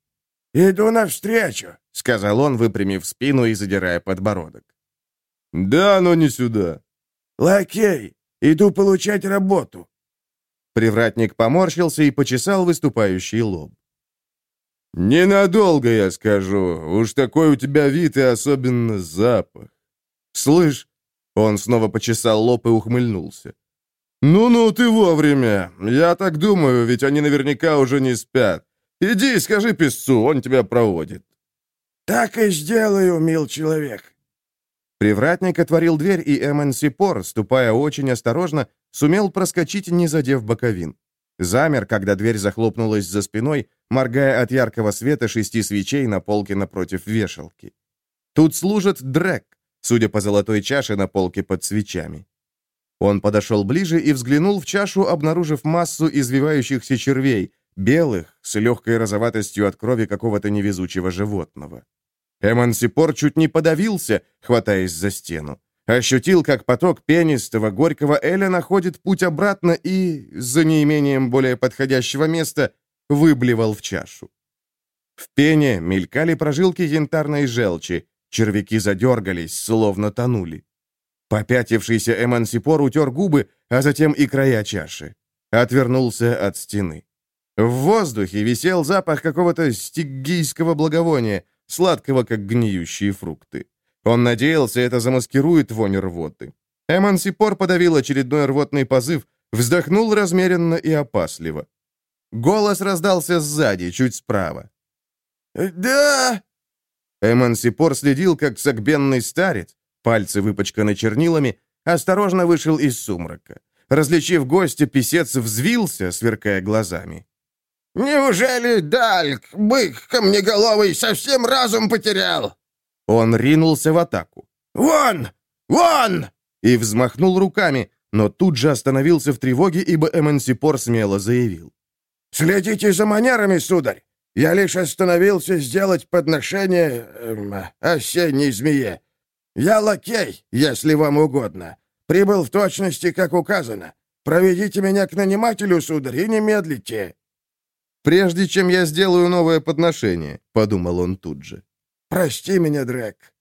«Иду навстречу», — сказал он, выпрямив спину и задирая подбородок. «Да, но не сюда». «Лакей, иду получать работу». Привратник поморщился и почесал выступающий лоб. «Ненадолго, я скажу. Уж такой у тебя вид и особенно запах. Слышь?» Он снова почесал лоб и ухмыльнулся. «Ну-ну, ты вовремя. Я так думаю, ведь они наверняка уже не спят. Иди, скажи песцу, он тебя проводит». «Так и сделаю, мил человек». Привратник отворил дверь, и Эмансипор, ступая очень осторожно, сумел проскочить, не задев боковин. Замер, когда дверь захлопнулась за спиной, моргая от яркого света шести свечей на полке напротив вешалки. Тут служит дрэк, судя по золотой чаше на полке под свечами. Он подошел ближе и взглянул в чашу, обнаружив массу извивающихся червей, белых, с легкой розоватостью от крови какого-то невезучего животного. Эмансипор чуть не подавился, хватаясь за стену. Ощутил, как поток пенистого, горького Эля находит путь обратно и, за неимением более подходящего места, выблевал в чашу. В пене мелькали прожилки янтарной желчи, червяки задергались, словно тонули. Попятившийся Эмансипор утер губы, а затем и края чаши. Отвернулся от стены. В воздухе висел запах какого-то стиггийского благовония, сладкого, как гниющие фрукты. Он надеялся, это замаскирует вонь рвоты. Эмансипор подавил очередной рвотный позыв, вздохнул размеренно и опасливо. Голос раздался сзади, чуть справа. «Да!» Эмансипор следил, как согбенный старец, пальцы выпачканы чернилами, осторожно вышел из сумрака. Различив гостя, писец взвился, сверкая глазами. «Неужели Дальк, бык камнеголовый, совсем разум потерял?» Он ринулся в атаку. «Вон! Вон!» И взмахнул руками, но тут же остановился в тревоге, ибо Эмансипор смело заявил. «Следите за манерами, сударь! Я лишь остановился сделать подношение эм, осенней змее. Я лакей, если вам угодно. Прибыл в точности, как указано. Проведите меня к нанимателю, сударь, и не медлите». «Прежде чем я сделаю новое подношение», — подумал он тут же. «Прости меня, Дрэк».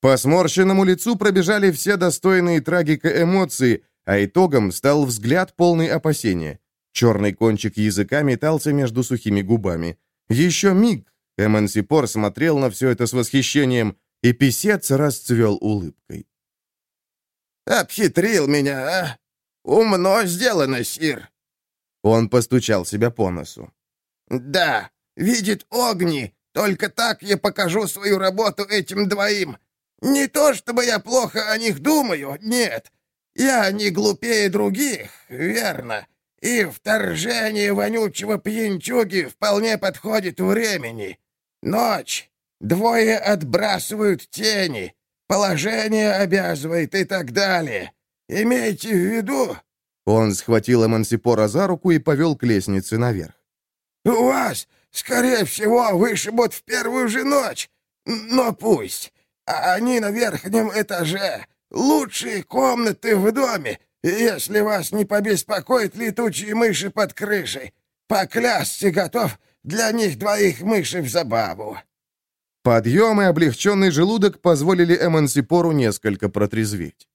По сморщенному лицу пробежали все достойные трагика эмоции, а итогом стал взгляд полный опасения. Черный кончик языка метался между сухими губами. Еще миг Эмансипор смотрел на все это с восхищением, и писец расцвел улыбкой. «Обхитрил меня, а? Умно сделано, Сир!» Он постучал себя по носу. «Да, видит огни. Только так я покажу свою работу этим двоим. Не то, чтобы я плохо о них думаю, нет. Я не глупее других, верно. И вторжение вонючего пьянчуги вполне подходит времени. Ночь. Двое отбрасывают тени. Положение обязывает и так далее. Имейте в виду, он схватил Эмансипора за руку и повел к лестнице наверх. «У вас, скорее всего, вышибут в первую же ночь. Но пусть. А они на верхнем этаже. Лучшие комнаты в доме. если вас не побеспокоит летучие мыши под крышей. Поклясться готов для них двоих мыши в забаву». Подъем и облегченный желудок позволили Эмансипору несколько протрезветь.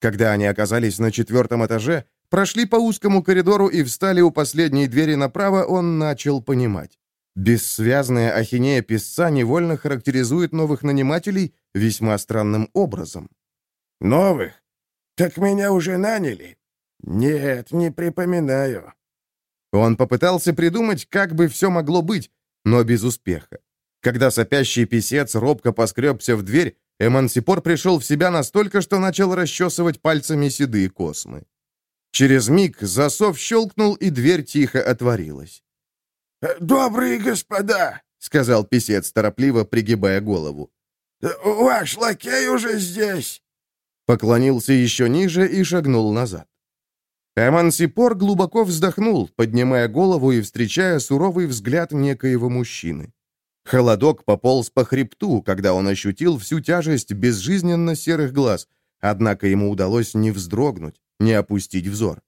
Когда они оказались на четвертом этаже, прошли по узкому коридору и встали у последней двери направо, он начал понимать. Бессвязная ахинея писца невольно характеризует новых нанимателей весьма странным образом. «Новых? Так меня уже наняли?» «Нет, не припоминаю». Он попытался придумать, как бы все могло быть, но без успеха. Когда сопящий писец робко поскребся в дверь, Эмансипор пришел в себя настолько, что начал расчесывать пальцами седые космы. Через миг засов щелкнул, и дверь тихо отворилась. «Э, «Добрые господа!» — сказал писец, торопливо пригибая голову. «Э, «Ваш лакей уже здесь!» Поклонился еще ниже и шагнул назад. Эмансипор глубоко вздохнул, поднимая голову и встречая суровый взгляд некоего мужчины. Холодок пополз по хребту, когда он ощутил всю тяжесть безжизненно серых глаз, однако ему удалось не вздрогнуть, не опустить взор.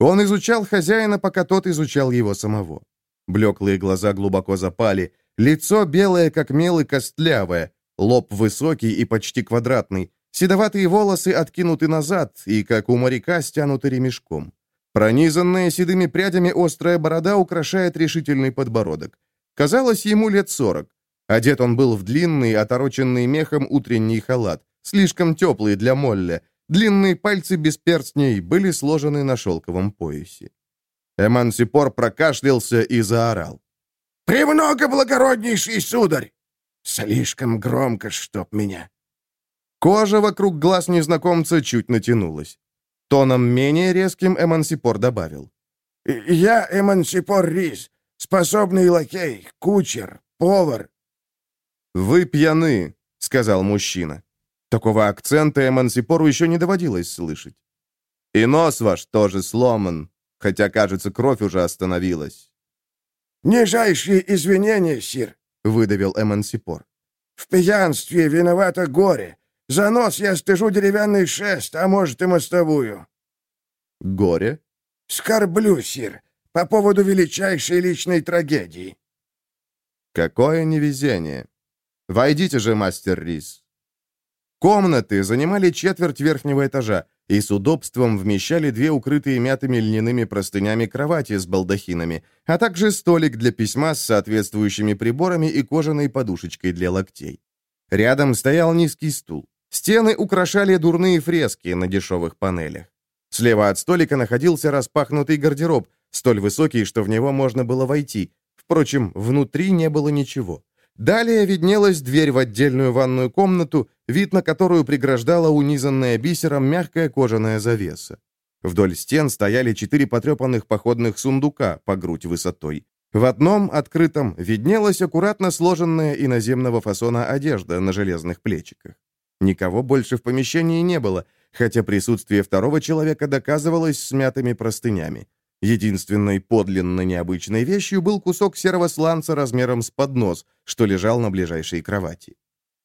Он изучал хозяина, пока тот изучал его самого. Блеклые глаза глубоко запали, лицо белое, как мел и костлявое, лоб высокий и почти квадратный, седоватые волосы откинуты назад и, как у моряка, стянуты ремешком. Пронизанная седыми прядями острая борода украшает решительный подбородок. Казалось, ему лет сорок. Одет он был в длинный, отороченный мехом утренний халат, слишком теплый для Молля. Длинные пальцы без перстней были сложены на шелковом поясе. Эмансипор прокашлялся и заорал. «Премного благороднейший сударь!» «Слишком громко, чтоб меня!» Кожа вокруг глаз незнакомца чуть натянулась. Тоном менее резким Эмансипор добавил. «Я Эмансипор Рис, Способный лакей, кучер, повар». «Вы пьяны», — сказал мужчина. Такого акцента Эмансипору еще не доводилось слышать. «И нос ваш тоже сломан, хотя, кажется, кровь уже остановилась». «Нижайшие извинения, сир», — выдавил Эмансипор. «В пьянстве виновато горе. За нос я стыжу деревянный шест, а может и мостовую». «Горе?» «Скорблю, сир по поводу величайшей личной трагедии». «Какое невезение! Войдите же, мастер Рис!» Комнаты занимали четверть верхнего этажа и с удобством вмещали две укрытые мятыми льняными простынями кровати с балдахинами, а также столик для письма с соответствующими приборами и кожаной подушечкой для локтей. Рядом стоял низкий стул. Стены украшали дурные фрески на дешевых панелях. Слева от столика находился распахнутый гардероб, столь высокий, что в него можно было войти. Впрочем, внутри не было ничего. Далее виднелась дверь в отдельную ванную комнату, вид на которую преграждала унизанная бисером мягкая кожаная завеса. Вдоль стен стояли четыре потрепанных походных сундука по грудь высотой. В одном, открытом, виднелась аккуратно сложенная иноземного фасона одежда на железных плечиках. Никого больше в помещении не было, хотя присутствие второго человека доказывалось смятыми простынями. Единственной подлинно необычной вещью был кусок серого сланца размером с поднос, что лежал на ближайшей кровати.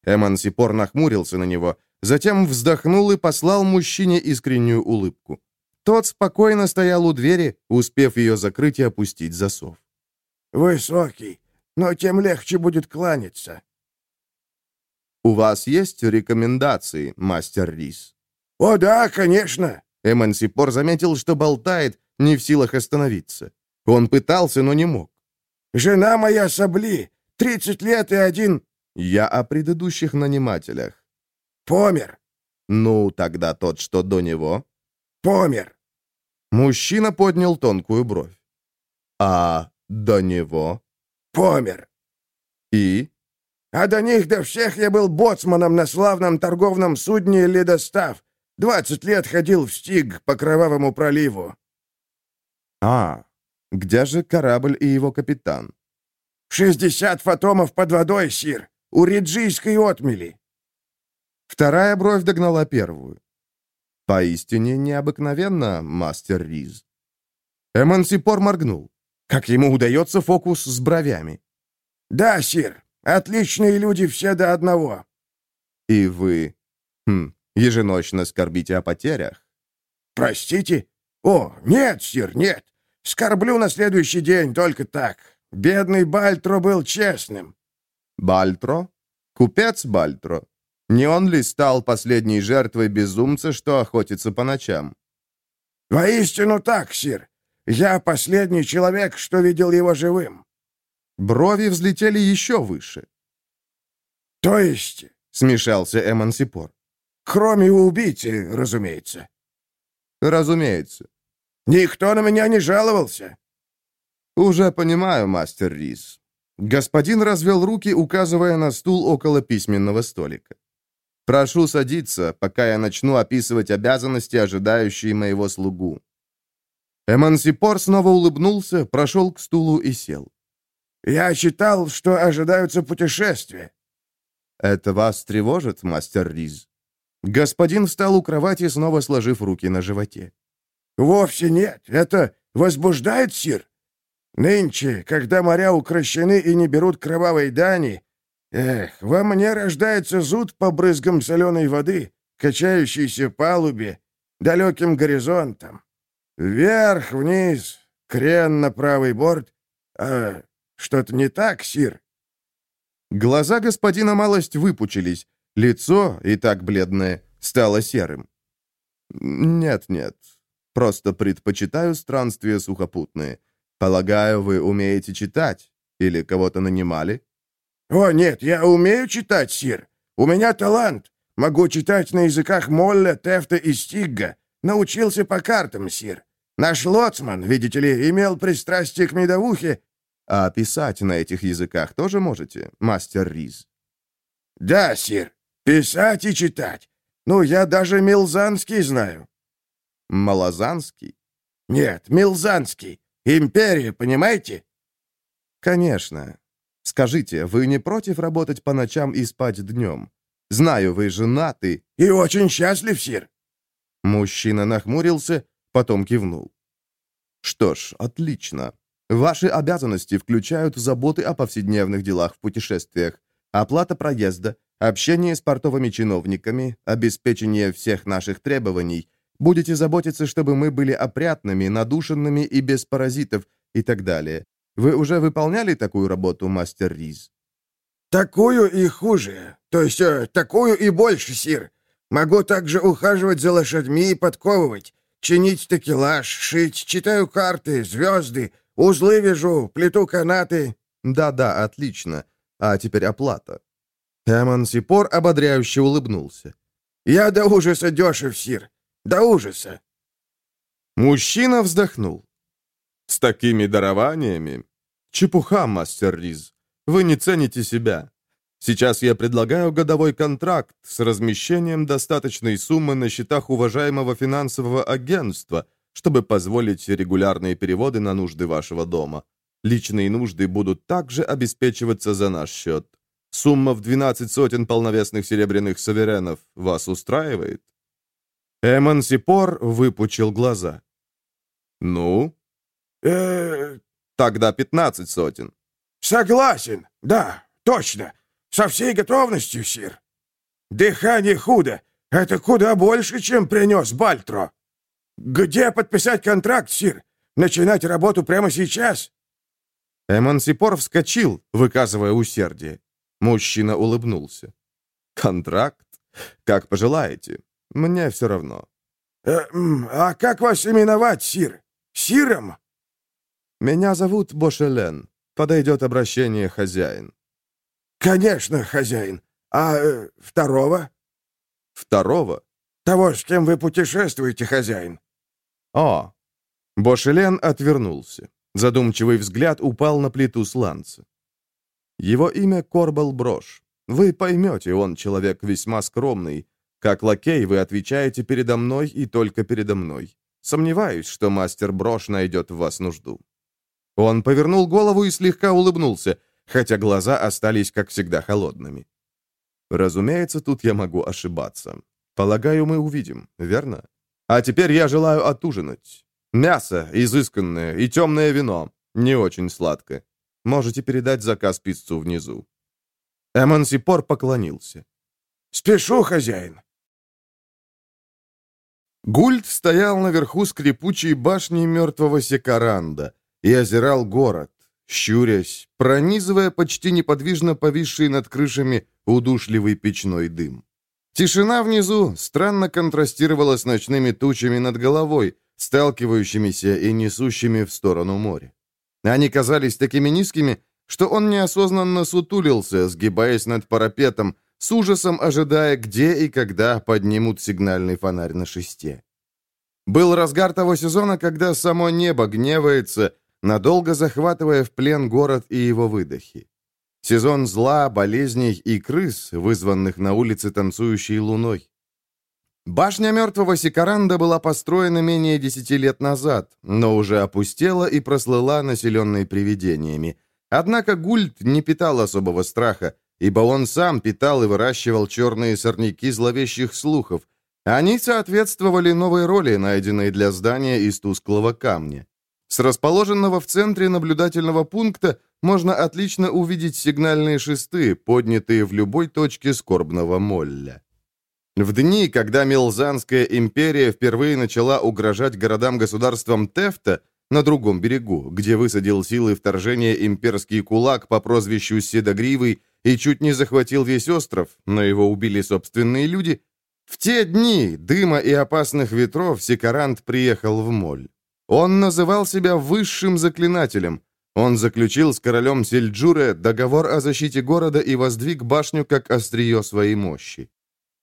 Эмансипор нахмурился на него, затем вздохнул и послал мужчине искреннюю улыбку. Тот спокойно стоял у двери, успев ее закрыть и опустить засов. «Высокий, но тем легче будет кланяться». «У вас есть рекомендации, мастер Рис?» «О да, конечно!» Эмансипор заметил, что болтает, не в силах остановиться. Он пытался, но не мог. «Жена моя собли, тридцать лет и один...» «Я о предыдущих нанимателях». «Помер». «Ну, тогда тот, что до него». «Помер». Мужчина поднял тонкую бровь. «А до него?» «Помер». «И?» «А до них, до всех я был боцманом на славном торговном судне «Ледостав». Двадцать лет ходил в стиг по Кровавому проливу. «А, где же корабль и его капитан?» «Шестьдесят фотомов под водой, сир, у Риджийской отмели». Вторая бровь догнала первую. «Поистине необыкновенно, мастер Риз». Эмансипор моргнул. Как ему удается фокус с бровями? «Да, сир, отличные люди все до одного». «И вы, хм, еженочно скорбите о потерях?» Простите? О, нет, сир, нет. Скорблю на следующий день, только так. Бедный Бальтро был честным». «Бальтро? Купец Бальтро? Не он ли стал последней жертвой безумца, что охотится по ночам?» «Воистину так, сир. Я последний человек, что видел его живым». Брови взлетели еще выше. «То есть?» — смешался Эмансипор. «Кроме убийцы, разумеется». «Разумеется». «Никто на меня не жаловался». «Уже понимаю, мастер Рис». Господин развел руки, указывая на стул около письменного столика. «Прошу садиться, пока я начну описывать обязанности, ожидающие моего слугу». Эмансипор снова улыбнулся, прошел к стулу и сел. «Я читал, что ожидаются путешествия». «Это вас тревожит, мастер Риз?» Господин встал у кровати, снова сложив руки на животе. «Вовсе нет. Это возбуждает, сир. Нынче, когда моря укращены и не берут кровавой дани, эх, во мне рождается зуд по брызгам соленой воды, качающейся палубе, далеким горизонтом. Вверх, вниз, крен на правый борт. А что-то не так, сир?» Глаза господина малость выпучились, лицо, и так бледное, стало серым. «Нет-нет, просто предпочитаю странствия сухопутные. Полагаю, вы умеете читать? Или кого-то нанимали?» «О, нет, я умею читать, сир. У меня талант. Могу читать на языках Молля, Тефта и Стигга. Научился по картам, сир. Наш лоцман, видите ли, имел пристрастие к медовухе, а писать на этих языках тоже можете, мастер Риз? Да, сир. Писать и читать. Ну, я даже милзанский знаю. Малозанский? Нет, милзанский. Империя, понимаете? Конечно. Скажите, вы не против работать по ночам и спать днем? Знаю, вы женаты. И очень счастлив, сир. Мужчина нахмурился, потом кивнул. Что ж, отлично. Ваши обязанности включают заботы о повседневных делах в путешествиях, оплата проезда, общение с портовыми чиновниками, обеспечение всех наших требований. Будете заботиться, чтобы мы были опрятными, надушенными и без паразитов и так далее. Вы уже выполняли такую работу, мастер Риз? Такую и хуже. То есть, э, такую и больше, сир. Могу также ухаживать за лошадьми и подковывать, чинить такелаж, шить, читаю карты, звезды, Узлы вяжу, плету канаты». «Да-да, отлично. А теперь оплата». Эмон Сипор ободряюще улыбнулся. «Я до ужаса дешев, сир. До ужаса». Мужчина вздохнул. «С такими дарованиями? Чепуха, мастер Риз. Вы не цените себя. Сейчас я предлагаю годовой контракт с размещением достаточной суммы на счетах уважаемого финансового агентства, чтобы позволить регулярные переводы на нужды вашего дома. Личные нужды будут также обеспечиваться за наш счет. Сумма в 12 сотен полновесных серебряных суверенов вас устраивает?» Эмон Сипор выпучил глаза. «Ну?» э «Тогда 15 сотен». «Согласен, да, точно. Со всей готовностью, сир. Дыхание худо. Это куда больше, чем принес Бальтро». «Где подписать контракт, Сир? Начинать работу прямо сейчас?» Эмансипор вскочил, выказывая усердие. Мужчина улыбнулся. «Контракт? Как пожелаете. Мне все равно». Э, «А как вас именовать, Сир? Сиром?» «Меня зовут Бошелен. Подойдет обращение хозяин». «Конечно, хозяин. А э, второго?» «Второго? Того, с кем вы путешествуете, хозяин». «О!» Бошелен отвернулся. Задумчивый взгляд упал на плиту сланца. Его имя Корбал Брош. Вы поймете, он человек весьма скромный. Как лакей вы отвечаете передо мной и только передо мной. Сомневаюсь, что мастер Брош найдет в вас нужду. Он повернул голову и слегка улыбнулся, хотя глаза остались, как всегда, холодными. Разумеется, тут я могу ошибаться. Полагаю, мы увидим, верно? А теперь я желаю отужинать. Мясо изысканное и темное вино, не очень сладкое. Можете передать заказ пиццу внизу». Эмансипор поклонился. «Спешу, хозяин». Гульд стоял наверху скрипучей башни мертвого Секаранда и озирал город, щурясь, пронизывая почти неподвижно повисший над крышами удушливый печной дым. Тишина внизу странно контрастировала с ночными тучами над головой, сталкивающимися и несущими в сторону моря. Они казались такими низкими, что он неосознанно сутулился, сгибаясь над парапетом, с ужасом ожидая, где и когда поднимут сигнальный фонарь на шесте. Был разгар того сезона, когда само небо гневается, надолго захватывая в плен город и его выдохи. Сезон зла, болезней и крыс, вызванных на улице танцующей луной. Башня мертвого Сикаранда была построена менее десяти лет назад, но уже опустела и прослыла населенной привидениями. Однако Гульд не питал особого страха, ибо он сам питал и выращивал черные сорняки зловещих слухов. Они соответствовали новой роли, найденной для здания из тусклого камня. С расположенного в центре наблюдательного пункта можно отлично увидеть сигнальные шесты, поднятые в любой точке скорбного молля. В дни, когда Милзанская империя впервые начала угрожать городам-государствам Тефта, на другом берегу, где высадил силы вторжения имперский кулак по прозвищу Седогривый и чуть не захватил весь остров, но его убили собственные люди, в те дни дыма и опасных ветров Сикарант приехал в Моль. Он называл себя высшим заклинателем. Он заключил с королем Сельджуре договор о защите города и воздвиг башню как острие своей мощи.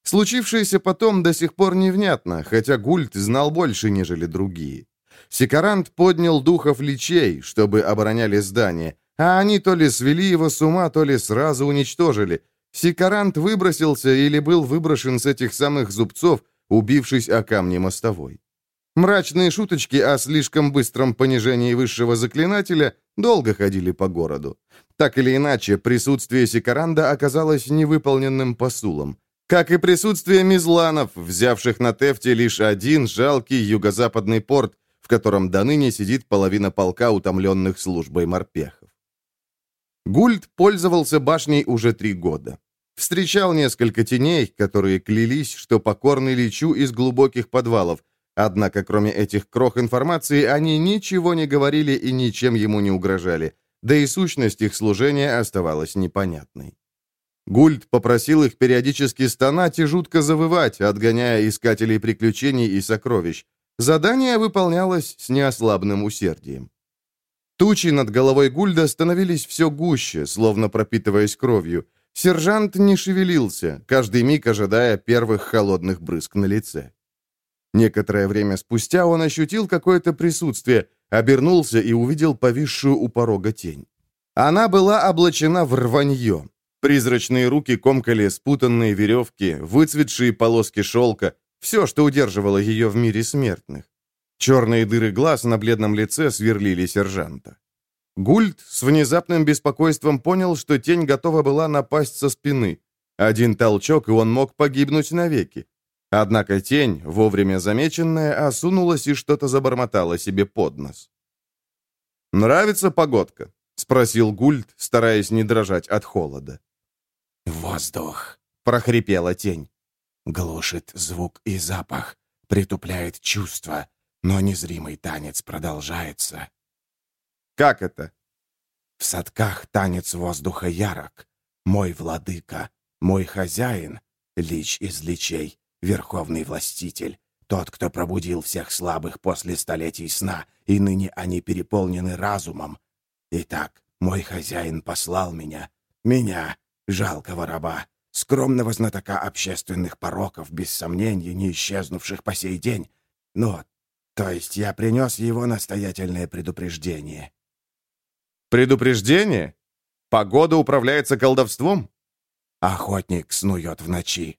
Случившееся потом до сих пор невнятно, хотя Гульт знал больше, нежели другие. Сикарант поднял духов личей, чтобы обороняли здание, а они то ли свели его с ума, то ли сразу уничтожили. Сикарант выбросился или был выброшен с этих самых зубцов, убившись о камне мостовой. Мрачные шуточки о слишком быстром понижении высшего заклинателя долго ходили по городу. Так или иначе, присутствие Сикаранда оказалось невыполненным посулом. Как и присутствие мизланов, взявших на Тефте лишь один жалкий юго-западный порт, котором до ныне сидит половина полка утомленных службой морпехов. Гульд пользовался башней уже три года. Встречал несколько теней, которые клялись, что покорны лечу из глубоких подвалов, однако кроме этих крох информации они ничего не говорили и ничем ему не угрожали, да и сущность их служения оставалась непонятной. Гульд попросил их периодически стонать и жутко завывать, отгоняя искателей приключений и сокровищ. Задание выполнялось с неослабным усердием. Тучи над головой Гульда становились все гуще, словно пропитываясь кровью. Сержант не шевелился, каждый миг ожидая первых холодных брызг на лице. Некоторое время спустя он ощутил какое-то присутствие, обернулся и увидел повисшую у порога тень. Она была облачена в рванье. Призрачные руки комкали спутанные веревки, выцветшие полоски шелка, все, что удерживало ее в мире смертных. Черные дыры глаз на бледном лице сверлили сержанта. Гульд с внезапным беспокойством понял, что тень готова была напасть со спины. Один толчок, и он мог погибнуть навеки. Однако тень, вовремя замеченная, осунулась и что-то забормотала себе под нос. «Нравится погодка?» — спросил Гульд, стараясь не дрожать от холода. «Воздух!» — прохрипела тень. «Глушит звук и запах, притупляет чувства, но незримый танец продолжается. Как это? В садках танец воздуха ярок. Мой владыка, мой хозяин, лич из личей, верховный властитель, тот, кто пробудил всех слабых после столетий сна, и ныне они переполнены разумом. Итак, мой хозяин послал меня, меня, жалкого раба, скромного знатока общественных пороков, без сомнения, не исчезнувших по сей день, но то есть я принес его настоятельное предупреждение. Предупреждение? Погода управляется колдовством? Охотник снует в ночи.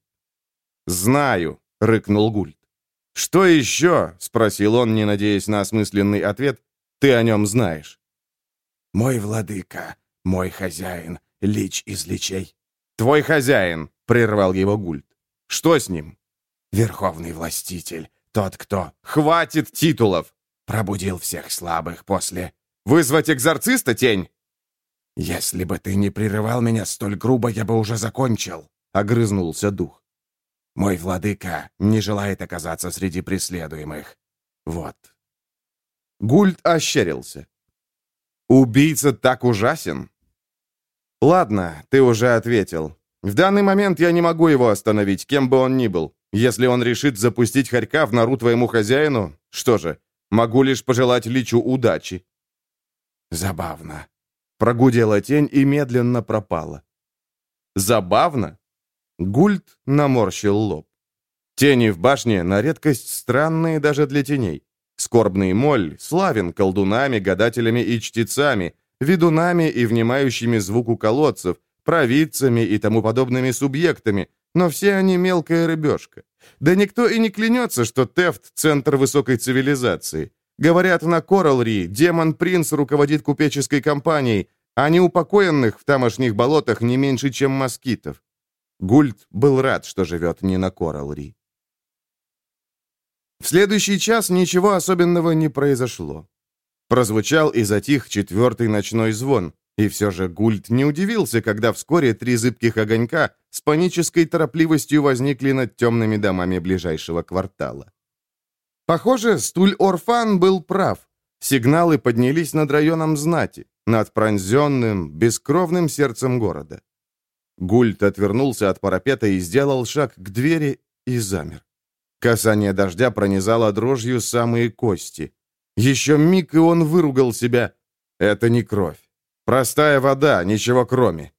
Знаю, рыкнул Гульд. Что еще? Спросил он, не надеясь на осмысленный ответ. Ты о нем знаешь. Мой владыка, мой хозяин, лич из личей. Твой хозяин, прервал его Гульд. Что с ним? Верховный властитель, тот, кто «Хватит титулов!» пробудил всех слабых после... «Вызвать экзорциста, тень?» «Если бы ты не прерывал меня столь грубо, я бы уже закончил», — огрызнулся дух. Мой владыка не желает оказаться среди преследуемых. Вот». Гульд ощерился. «Убийца так ужасен?» «Ладно, ты уже ответил. В данный момент я не могу его остановить, кем бы он ни был. Если он решит запустить хорька в нору твоему хозяину, что же, могу лишь пожелать Личу удачи». «Забавно». Прогудела тень и медленно пропала. «Забавно?» Гульд наморщил лоб. Тени в башне на редкость странные даже для теней. Скорбный моль славен колдунами, гадателями и чтецами, ведунами и внимающими звуку колодцев, провидцами и тому подобными субъектами, но все они мелкая рыбешка. Да никто и не клянется, что Тефт — центр высокой цивилизации. Говорят, на Коралри демон-принц руководит купеческой компанией, а неупокоенных в тамошних болотах не меньше, чем москитов. Гульд был рад, что живет не на Коралри. В следующий час ничего особенного не произошло. Прозвучал и затих четвертый ночной звон, и все же Гульд не удивился, когда вскоре три зыбких огонька с панической торопливостью возникли над темными домами ближайшего квартала. Похоже, Стуль-Орфан был прав. Сигналы поднялись над районом знати, над пронзенным, бескровным сердцем города. Гульд отвернулся от парапета и сделал шаг к двери и замер. Касание дождя пронизало дрожью самые кости. Еще миг, и он выругал себя. Это не кровь. Простая вода, ничего кроме.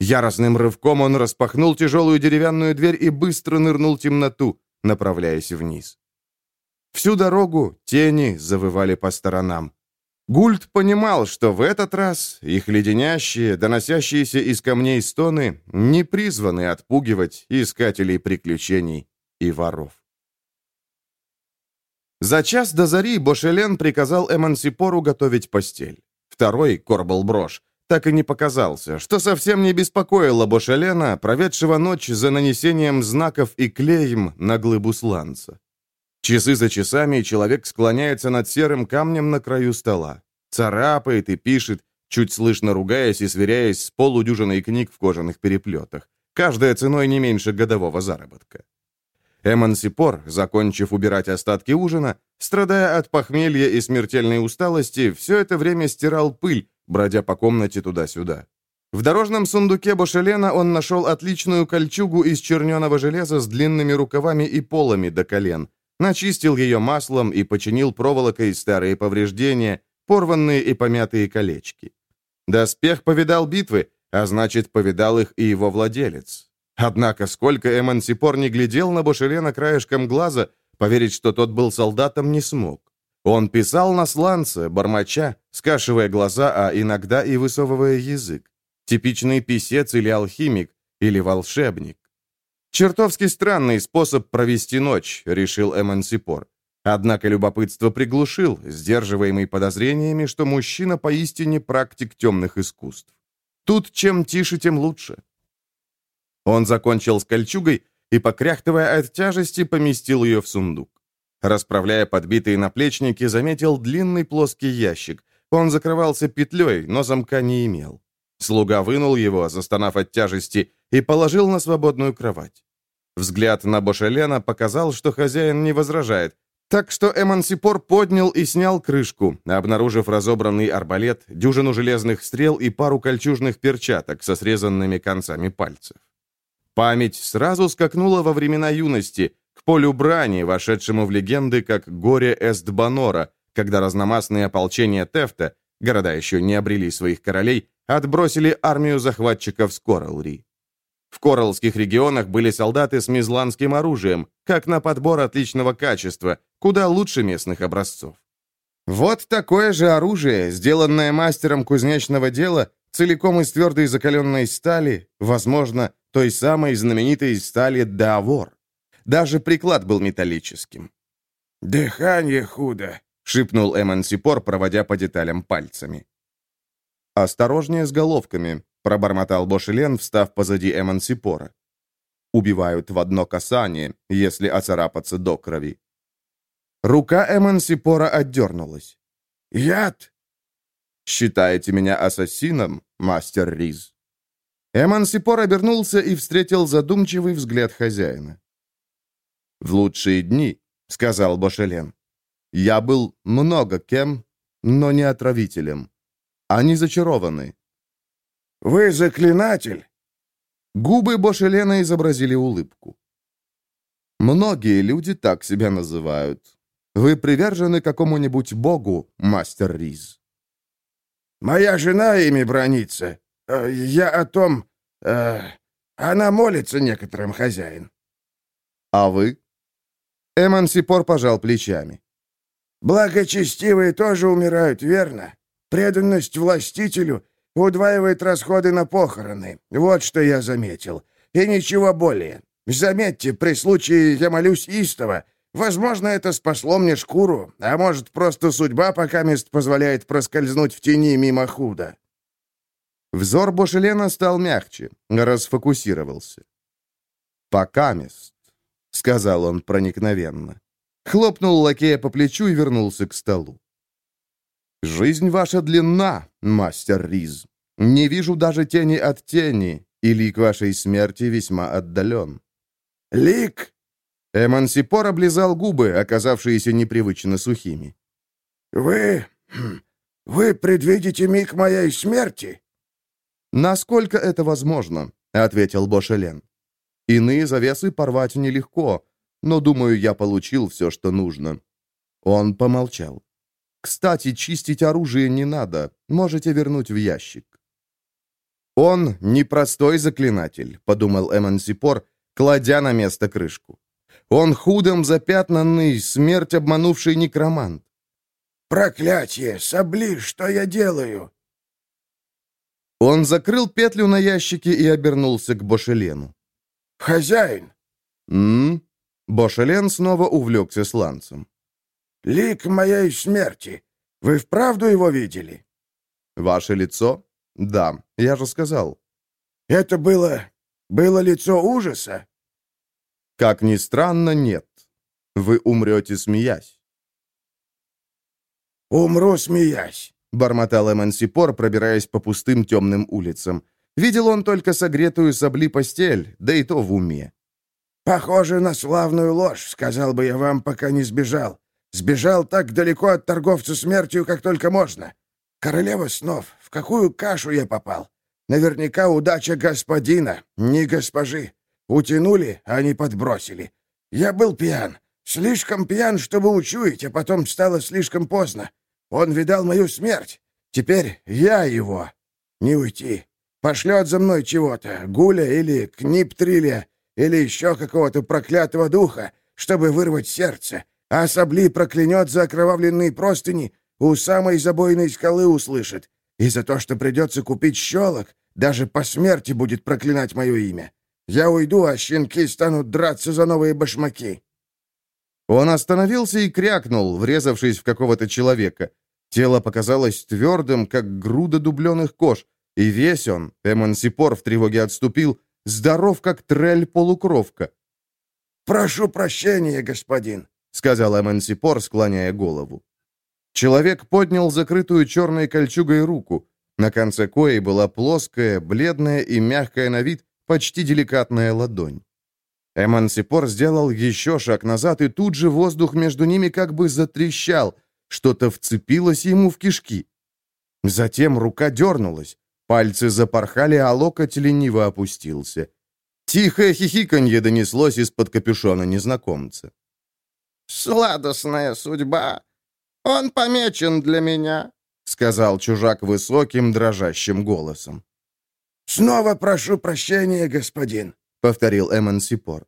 Яростным рывком он распахнул тяжелую деревянную дверь и быстро нырнул в темноту, направляясь вниз. Всю дорогу тени завывали по сторонам. Гульд понимал, что в этот раз их леденящие, доносящиеся из камней стоны не призваны отпугивать искателей приключений и воров. За час до зари Бошелен приказал Эмансипору готовить постель. Второй, Корбал Брош, так и не показался, что совсем не беспокоило Бошелена, проведшего ночь за нанесением знаков и клеем на глыбу сланца. Часы за часами человек склоняется над серым камнем на краю стола. Царапает и пишет, чуть слышно ругаясь и сверяясь с полудюжиной книг в кожаных переплетах, каждая ценой не меньше годового заработка. Эмансипор, закончив убирать остатки ужина, страдая от похмелья и смертельной усталости, все это время стирал пыль, бродя по комнате туда-сюда. В дорожном сундуке Бошелена он нашел отличную кольчугу из черненого железа с длинными рукавами и полами до колен, начистил ее маслом и починил проволокой старые повреждения, порванные и помятые колечки. Доспех повидал битвы, а значит, повидал их и его владелец. Однако, сколько Эмансипор не глядел на Бошелена краешком глаза, поверить, что тот был солдатом, не смог. Он писал на сланце, бормоча, скашивая глаза, а иногда и высовывая язык. Типичный писец или алхимик, или волшебник. «Чертовски странный способ провести ночь», — решил Эмансипор. Однако любопытство приглушил, сдерживаемый подозрениями, что мужчина поистине практик темных искусств. Тут чем тише, тем лучше. Он закончил с кольчугой и, покряхтывая от тяжести, поместил ее в сундук. Расправляя подбитые наплечники, заметил длинный плоский ящик. Он закрывался петлей, но замка не имел. Слуга вынул его, застонав от тяжести, и положил на свободную кровать. Взгляд на Бошелена показал, что хозяин не возражает, так что Эмансипор поднял и снял крышку, обнаружив разобранный арбалет, дюжину железных стрел и пару кольчужных перчаток со срезанными концами пальцев. Память сразу скакнула во времена юности, к полю брани, вошедшему в легенды как горе Эстбанора, когда разномастные ополчения Тефта, города еще не обрели своих королей, отбросили армию захватчиков с Коралри. В кораллских регионах были солдаты с мизланским оружием, как на подбор отличного качества, куда лучше местных образцов. Вот такое же оружие, сделанное мастером кузнечного дела, целиком из твердой закаленной стали, возможно, той самой знаменитой стали Давор. Даже приклад был металлическим. «Дыхание худо», — шипнул Эмансипор, проводя по деталям пальцами. «Осторожнее с головками», — пробормотал Бошелен, встав позади Эмансипора. «Убивают в одно касание, если оцарапаться до крови». Рука Эмансипора отдернулась. «Яд!» «Считаете меня ассасином, мастер Риз?» Эмансипор обернулся и встретил задумчивый взгляд хозяина. «В лучшие дни», — сказал Бошелен, — «я был много кем, но не отравителем. Они зачарованы». «Вы заклинатель?» Губы Бошелена изобразили улыбку. «Многие люди так себя называют. Вы привержены какому-нибудь богу, мастер Риз?» «Моя жена ими бронится. Э, я о том... Э, она молится некоторым хозяин». «А вы?» Эмансипор пожал плечами. «Благочестивые тоже умирают, верно? Преданность властителю удваивает расходы на похороны. Вот что я заметил. И ничего более. Заметьте, при случае я молюсь истово. Возможно, это спасло мне шкуру, а может, просто судьба пока мест позволяет проскользнуть в тени мимо худа». Взор Бошелена стал мягче, расфокусировался. «Пока мест», — сказал он проникновенно. Хлопнул лакея по плечу и вернулся к столу. «Жизнь ваша длинна, мастер Риз. Не вижу даже тени от тени, и лик вашей смерти весьма отдален». «Лик?» Эмансипор облизал губы, оказавшиеся непривычно сухими. «Вы... Хм, вы предвидите миг моей смерти?» «Насколько это возможно?» — ответил Бошелен. «Иные завесы порвать нелегко, но, думаю, я получил все, что нужно». Он помолчал. «Кстати, чистить оружие не надо, можете вернуть в ящик». «Он непростой заклинатель», — подумал Эмансипор, кладя на место крышку. «Он худом запятнанный, смерть обманувший некромант». «Проклятие! Сабли, что я делаю?» Он закрыл петлю на ящике и обернулся к Бошелену. «Хозяин!» «М?», Бошелен снова увлекся сланцем. «Лик моей смерти. Вы вправду его видели?» «Ваше лицо? Да, я же сказал». «Это было... было лицо ужаса?» «Как ни странно, нет. Вы умрете, смеясь». «Умру, смеясь бормотал Эмансипор, пробираясь по пустым темным улицам. Видел он только согретую сабли постель, да и то в уме. «Похоже на славную ложь, сказал бы я вам, пока не сбежал. Сбежал так далеко от торговца смертью, как только можно. Королева снов, в какую кашу я попал? Наверняка удача господина, не госпожи. Утянули, а не подбросили. Я был пьян, слишком пьян, чтобы учуять, а потом стало слишком поздно. Он видал мою смерть. Теперь я его. Не уйти. Пошлет за мной чего-то, гуля или книптрилия, или еще какого-то проклятого духа, чтобы вырвать сердце, а сабли проклянет за окровавленные простыни, у самой забойной скалы услышит. И за то, что придется купить щелок, даже по смерти будет проклинать мое имя. Я уйду, а щенки станут драться за новые башмаки. Он остановился и крякнул, врезавшись в какого-то человека. Тело показалось твердым, как груда дубленых кож, и весь он, Эмансипор в тревоге отступил, здоров, как трель-полукровка. «Прошу прощения, господин», — сказал Эмансипор, склоняя голову. Человек поднял закрытую черной кольчугой руку. На конце кои была плоская, бледная и мягкая на вид, почти деликатная ладонь. Эмансипор сделал еще шаг назад, и тут же воздух между ними как бы затрещал, что-то вцепилось ему в кишки. Затем рука дернулась, пальцы запорхали, а локоть лениво опустился. Тихое хихиканье донеслось из-под капюшона незнакомца. «Сладостная судьба! Он помечен для меня!» — сказал чужак высоким, дрожащим голосом. «Снова прошу прощения, господин», — повторил Эмансипор.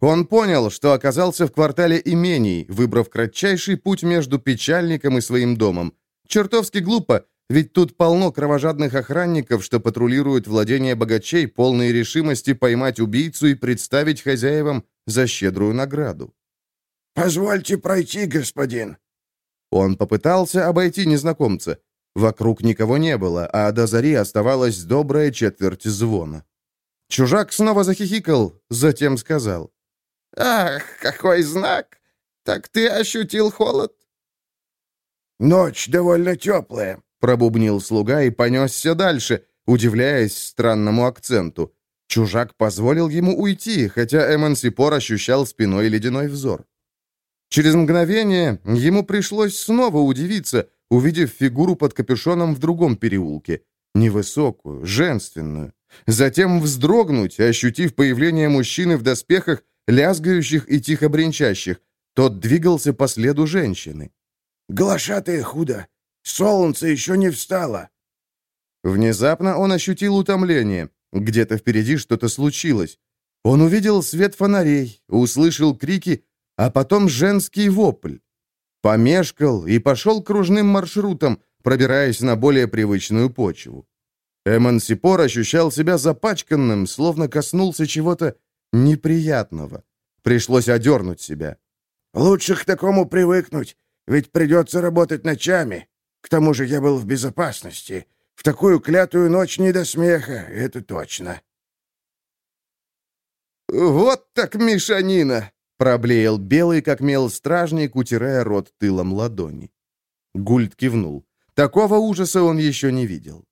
Он понял, что оказался в квартале имений, выбрав кратчайший путь между печальником и своим домом. Чертовски глупо, ведь тут полно кровожадных охранников, что патрулируют владения богачей, полные решимости поймать убийцу и представить хозяевам за щедрую награду. «Позвольте пройти, господин». Он попытался обойти незнакомца. Вокруг никого не было, а до зари оставалась добрая четверть звона. Чужак снова захихикал, затем сказал. «Ах, какой знак! Так ты ощутил холод?» «Ночь довольно теплая», — пробубнил слуга и понесся дальше, удивляясь странному акценту. Чужак позволил ему уйти, хотя Эмансипор ощущал спиной ледяной взор. Через мгновение ему пришлось снова удивиться, увидев фигуру под капюшоном в другом переулке. Невысокую, женственную. Затем вздрогнуть, ощутив появление мужчины в доспехах, лязгающих и тихо бренчащих. Тот двигался по следу женщины. «Глашатая худо! Солнце еще не встало!» Внезапно он ощутил утомление. Где-то впереди что-то случилось. Он увидел свет фонарей, услышал крики, а потом женский вопль. Помешкал и пошел кружным маршрутом, пробираясь на более привычную почву. Эмансипор ощущал себя запачканным, словно коснулся чего-то неприятного. Пришлось одернуть себя. «Лучше к такому привыкнуть, ведь придется работать ночами. К тому же я был в безопасности. В такую клятую ночь не до смеха, это точно». «Вот так мешанина!» — проблеял белый, как мел стражник, утирая рот тылом ладони. Гульд кивнул. Такого ужаса он еще не видел.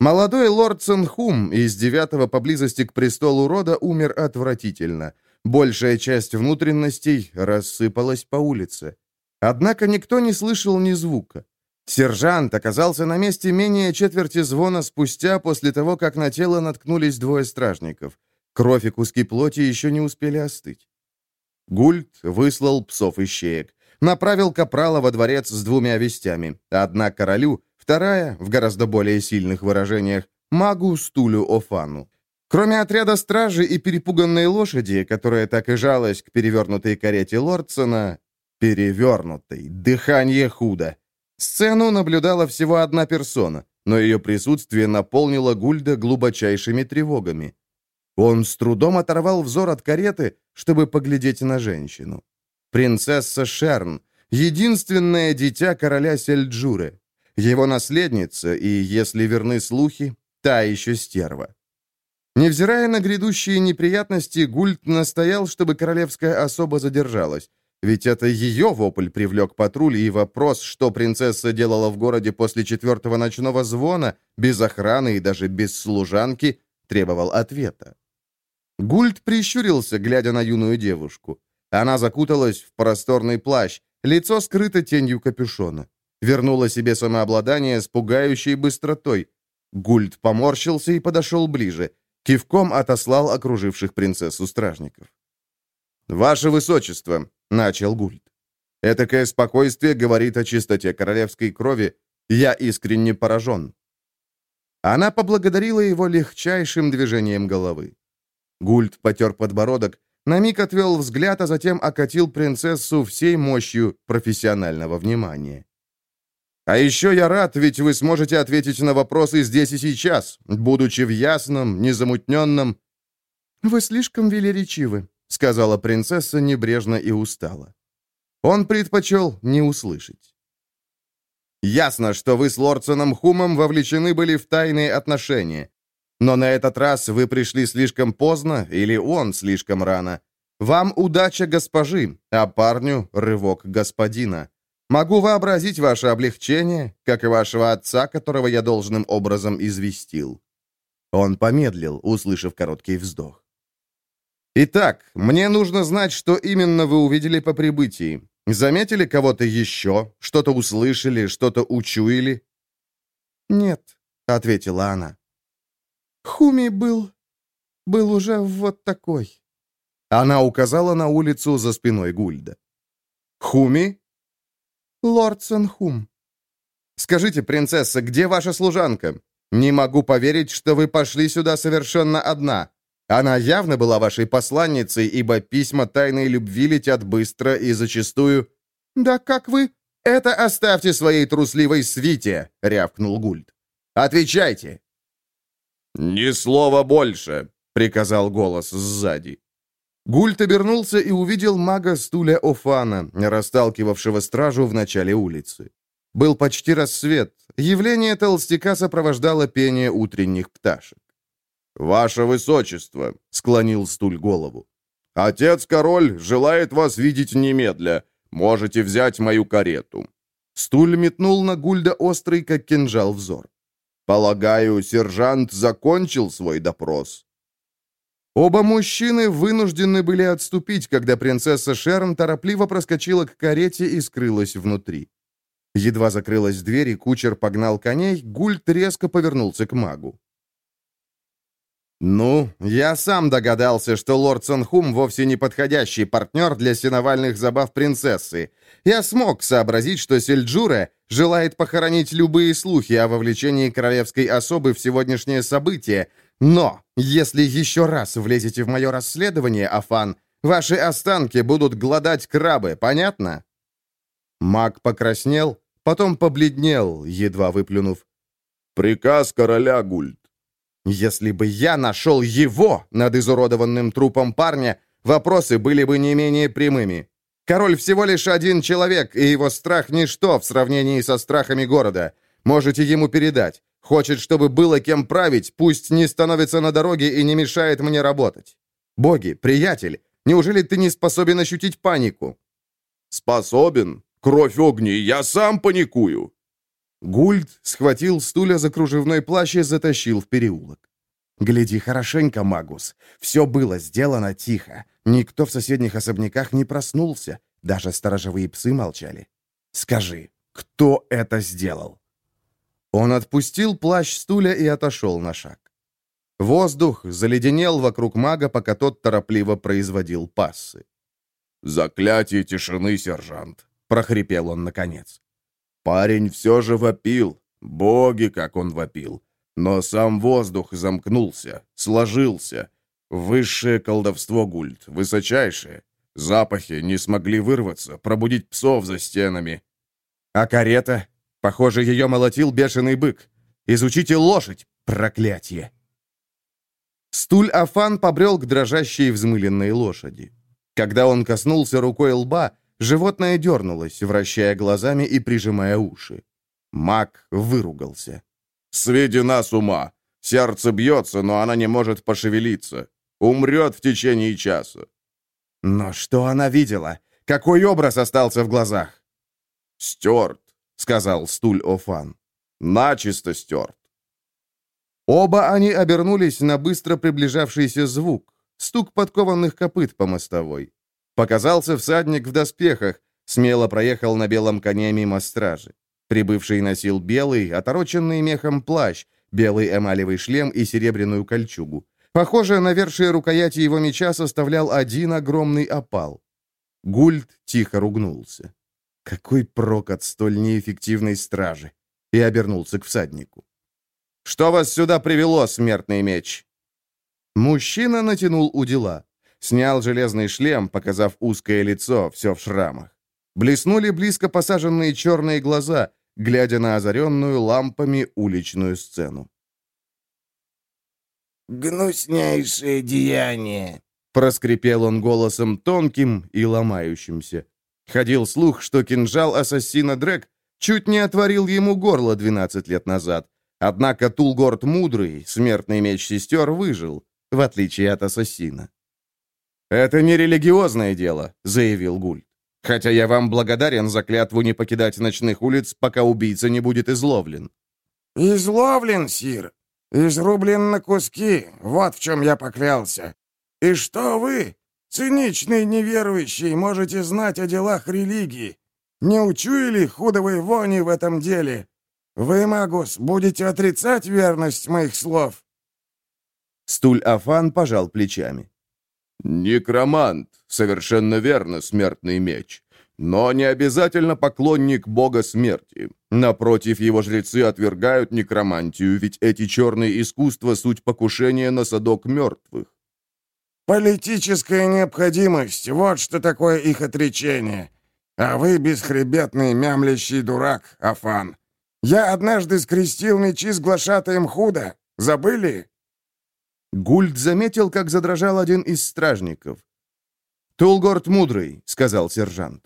Молодой лорд Цинхум из девятого поблизости к престолу рода умер отвратительно. Большая часть внутренностей рассыпалась по улице. Однако никто не слышал ни звука. Сержант оказался на месте менее четверти звона спустя после того, как на тело наткнулись двое стражников. Кровь и куски плоти еще не успели остыть. Гульт выслал псов и щеек. Направил капрала во дворец с двумя вестями. Одна королю, Вторая, в гораздо более сильных выражениях, магу Стулю Офану. Кроме отряда стражи и перепуганной лошади, которая так и жалась к перевернутой карете Лордсона, перевернутой, дыхание худо. Сцену наблюдала всего одна персона, но ее присутствие наполнило Гульда глубочайшими тревогами. Он с трудом оторвал взор от кареты, чтобы поглядеть на женщину. Принцесса Шерн, единственное дитя короля Сельджуры его наследница и, если верны слухи, та еще стерва. Невзирая на грядущие неприятности, Гульт настоял, чтобы королевская особа задержалась. Ведь это ее вопль привлек патруль, и вопрос, что принцесса делала в городе после четвертого ночного звона, без охраны и даже без служанки, требовал ответа. Гульт прищурился, глядя на юную девушку. Она закуталась в просторный плащ, лицо скрыто тенью капюшона. Вернула себе самообладание с пугающей быстротой. Гульд поморщился и подошел ближе. Кивком отослал окруживших принцессу стражников. «Ваше Высочество», — начал Гульд. «Этакое спокойствие говорит о чистоте королевской крови. Я искренне поражен». Она поблагодарила его легчайшим движением головы. Гульд потер подбородок, на миг отвел взгляд, а затем окатил принцессу всей мощью профессионального внимания. А еще я рад, ведь вы сможете ответить на вопросы здесь и сейчас, будучи в ясном, незамутненном...» «Вы слишком велеречивы», — сказала принцесса небрежно и устало. Он предпочел не услышать. «Ясно, что вы с Лордсоном Хумом вовлечены были в тайные отношения. Но на этот раз вы пришли слишком поздно, или он слишком рано. Вам удача госпожи, а парню рывок господина. Могу вообразить ваше облегчение, как и вашего отца, которого я должным образом известил». Он помедлил, услышав короткий вздох. «Итак, мне нужно знать, что именно вы увидели по прибытии. Заметили кого-то еще? Что-то услышали? Что-то учуяли?» «Нет», — ответила она. «Хуми был... был уже вот такой». Она указала на улицу за спиной Гульда. «Хуми?» лорд Сенхум». «Скажите, принцесса, где ваша служанка? Не могу поверить, что вы пошли сюда совершенно одна. Она явно была вашей посланницей, ибо письма тайной любви летят быстро и зачастую...» «Да как вы...» «Это оставьте своей трусливой свите», — рявкнул Гульд. «Отвечайте!» «Ни слова больше», — приказал голос сзади. Гульт обернулся и увидел мага стуля Офана, расталкивавшего стражу в начале улицы. Был почти рассвет. Явление толстяка сопровождало пение утренних пташек. «Ваше Высочество», — склонил стуль голову, — «отец-король желает вас видеть немедля. Можете взять мою карету». Стуль метнул на Гульда острый, как кинжал, взор. «Полагаю, сержант закончил свой допрос?» Оба мужчины вынуждены были отступить, когда принцесса Шерн торопливо проскочила к карете и скрылась внутри. Едва закрылась дверь, и кучер погнал коней, Гульт резко повернулся к магу. «Ну, я сам догадался, что лорд Санхум вовсе не подходящий партнер для сеновальных забав принцессы. Я смог сообразить, что Сельджуре желает похоронить любые слухи о вовлечении королевской особы в сегодняшнее событие, но если еще раз влезете в мое расследование, Афан, ваши останки будут глодать крабы, понятно?» Маг покраснел, потом побледнел, едва выплюнув. «Приказ короля Гульд». Если бы я нашел его над изуродованным трупом парня, вопросы были бы не менее прямыми. Король всего лишь один человек, и его страх – ничто в сравнении со страхами города. Можете ему передать. Хочет, чтобы было кем править, пусть не становится на дороге и не мешает мне работать. Боги, приятель, неужели ты не способен ощутить панику? Способен. Кровь огни, я сам паникую. Гульд схватил стуля за кружевной плащ и затащил в переулок. «Гляди хорошенько, Магус. Все было сделано тихо. Никто в соседних особняках не проснулся. Даже сторожевые псы молчали. Скажи, кто это сделал?» Он отпустил плащ стуля и отошел на шаг. Воздух заледенел вокруг мага, пока тот торопливо производил пассы. «Заклятие тишины, сержант!» — прохрипел он наконец. Парень все же вопил. Боги, как он вопил. Но сам воздух замкнулся, сложился. Высшее колдовство гульт, высочайшее. Запахи не смогли вырваться, пробудить псов за стенами. А карета? Похоже, ее молотил бешеный бык. Изучите лошадь, проклятие!» Стуль-Афан побрел к дрожащей взмыленной лошади. Когда он коснулся рукой лба, животное дернулось, вращая глазами и прижимая уши. Маг выругался. «Сведена с ума. Сердце бьется, но она не может пошевелиться. Умрет в течение часа». «Но что она видела? Какой образ остался в глазах?» «Стерт сказал Стуль-Офан. «Начисто стерт». Оба они обернулись на быстро приближавшийся звук, стук подкованных копыт по мостовой. Показался всадник в доспехах, смело проехал на белом коне мимо стражи. Прибывший носил белый, отороченный мехом плащ, белый эмалевый шлем и серебряную кольчугу. Похоже, навершие рукояти его меча составлял один огромный опал. Гульд тихо ругнулся. Какой прок от столь неэффективной стражи? И обернулся к всаднику. «Что вас сюда привело, смертный меч?» Мужчина натянул удила. Снял железный шлем, показав узкое лицо, все в шрамах. Блеснули близко посаженные черные глаза, глядя на озаренную лампами уличную сцену. «Гнуснейшее деяние!» — проскрипел он голосом тонким и ломающимся. Ходил слух, что кинжал ассасина Дрек чуть не отворил ему горло 12 лет назад. Однако Тулгорд Мудрый, смертный меч сестер, выжил, в отличие от ассасина. «Это не религиозное дело», — заявил Гуль. «Хотя я вам благодарен за клятву не покидать ночных улиц, пока убийца не будет изловлен». «Изловлен, сир? Изрублен на куски, вот в чем я поклялся. И что вы, Циничный неверующий, можете знать о делах религии. Не учуяли худовой вони в этом деле? Вы, Магус, будете отрицать верность моих слов?» Стуль-Афан пожал плечами. «Некромант, совершенно верно, смертный меч. Но не обязательно поклонник бога смерти. Напротив, его жрецы отвергают некромантию, ведь эти черные искусства — суть покушения на садок мертвых. Политическая необходимость — вот что такое их отречение. А вы бесхребетный мямлящий дурак, Афан. Я однажды скрестил мечи с глашатаем худо. Забыли?» Гульд заметил, как задрожал один из стражников. «Тулгорд мудрый», — сказал сержант.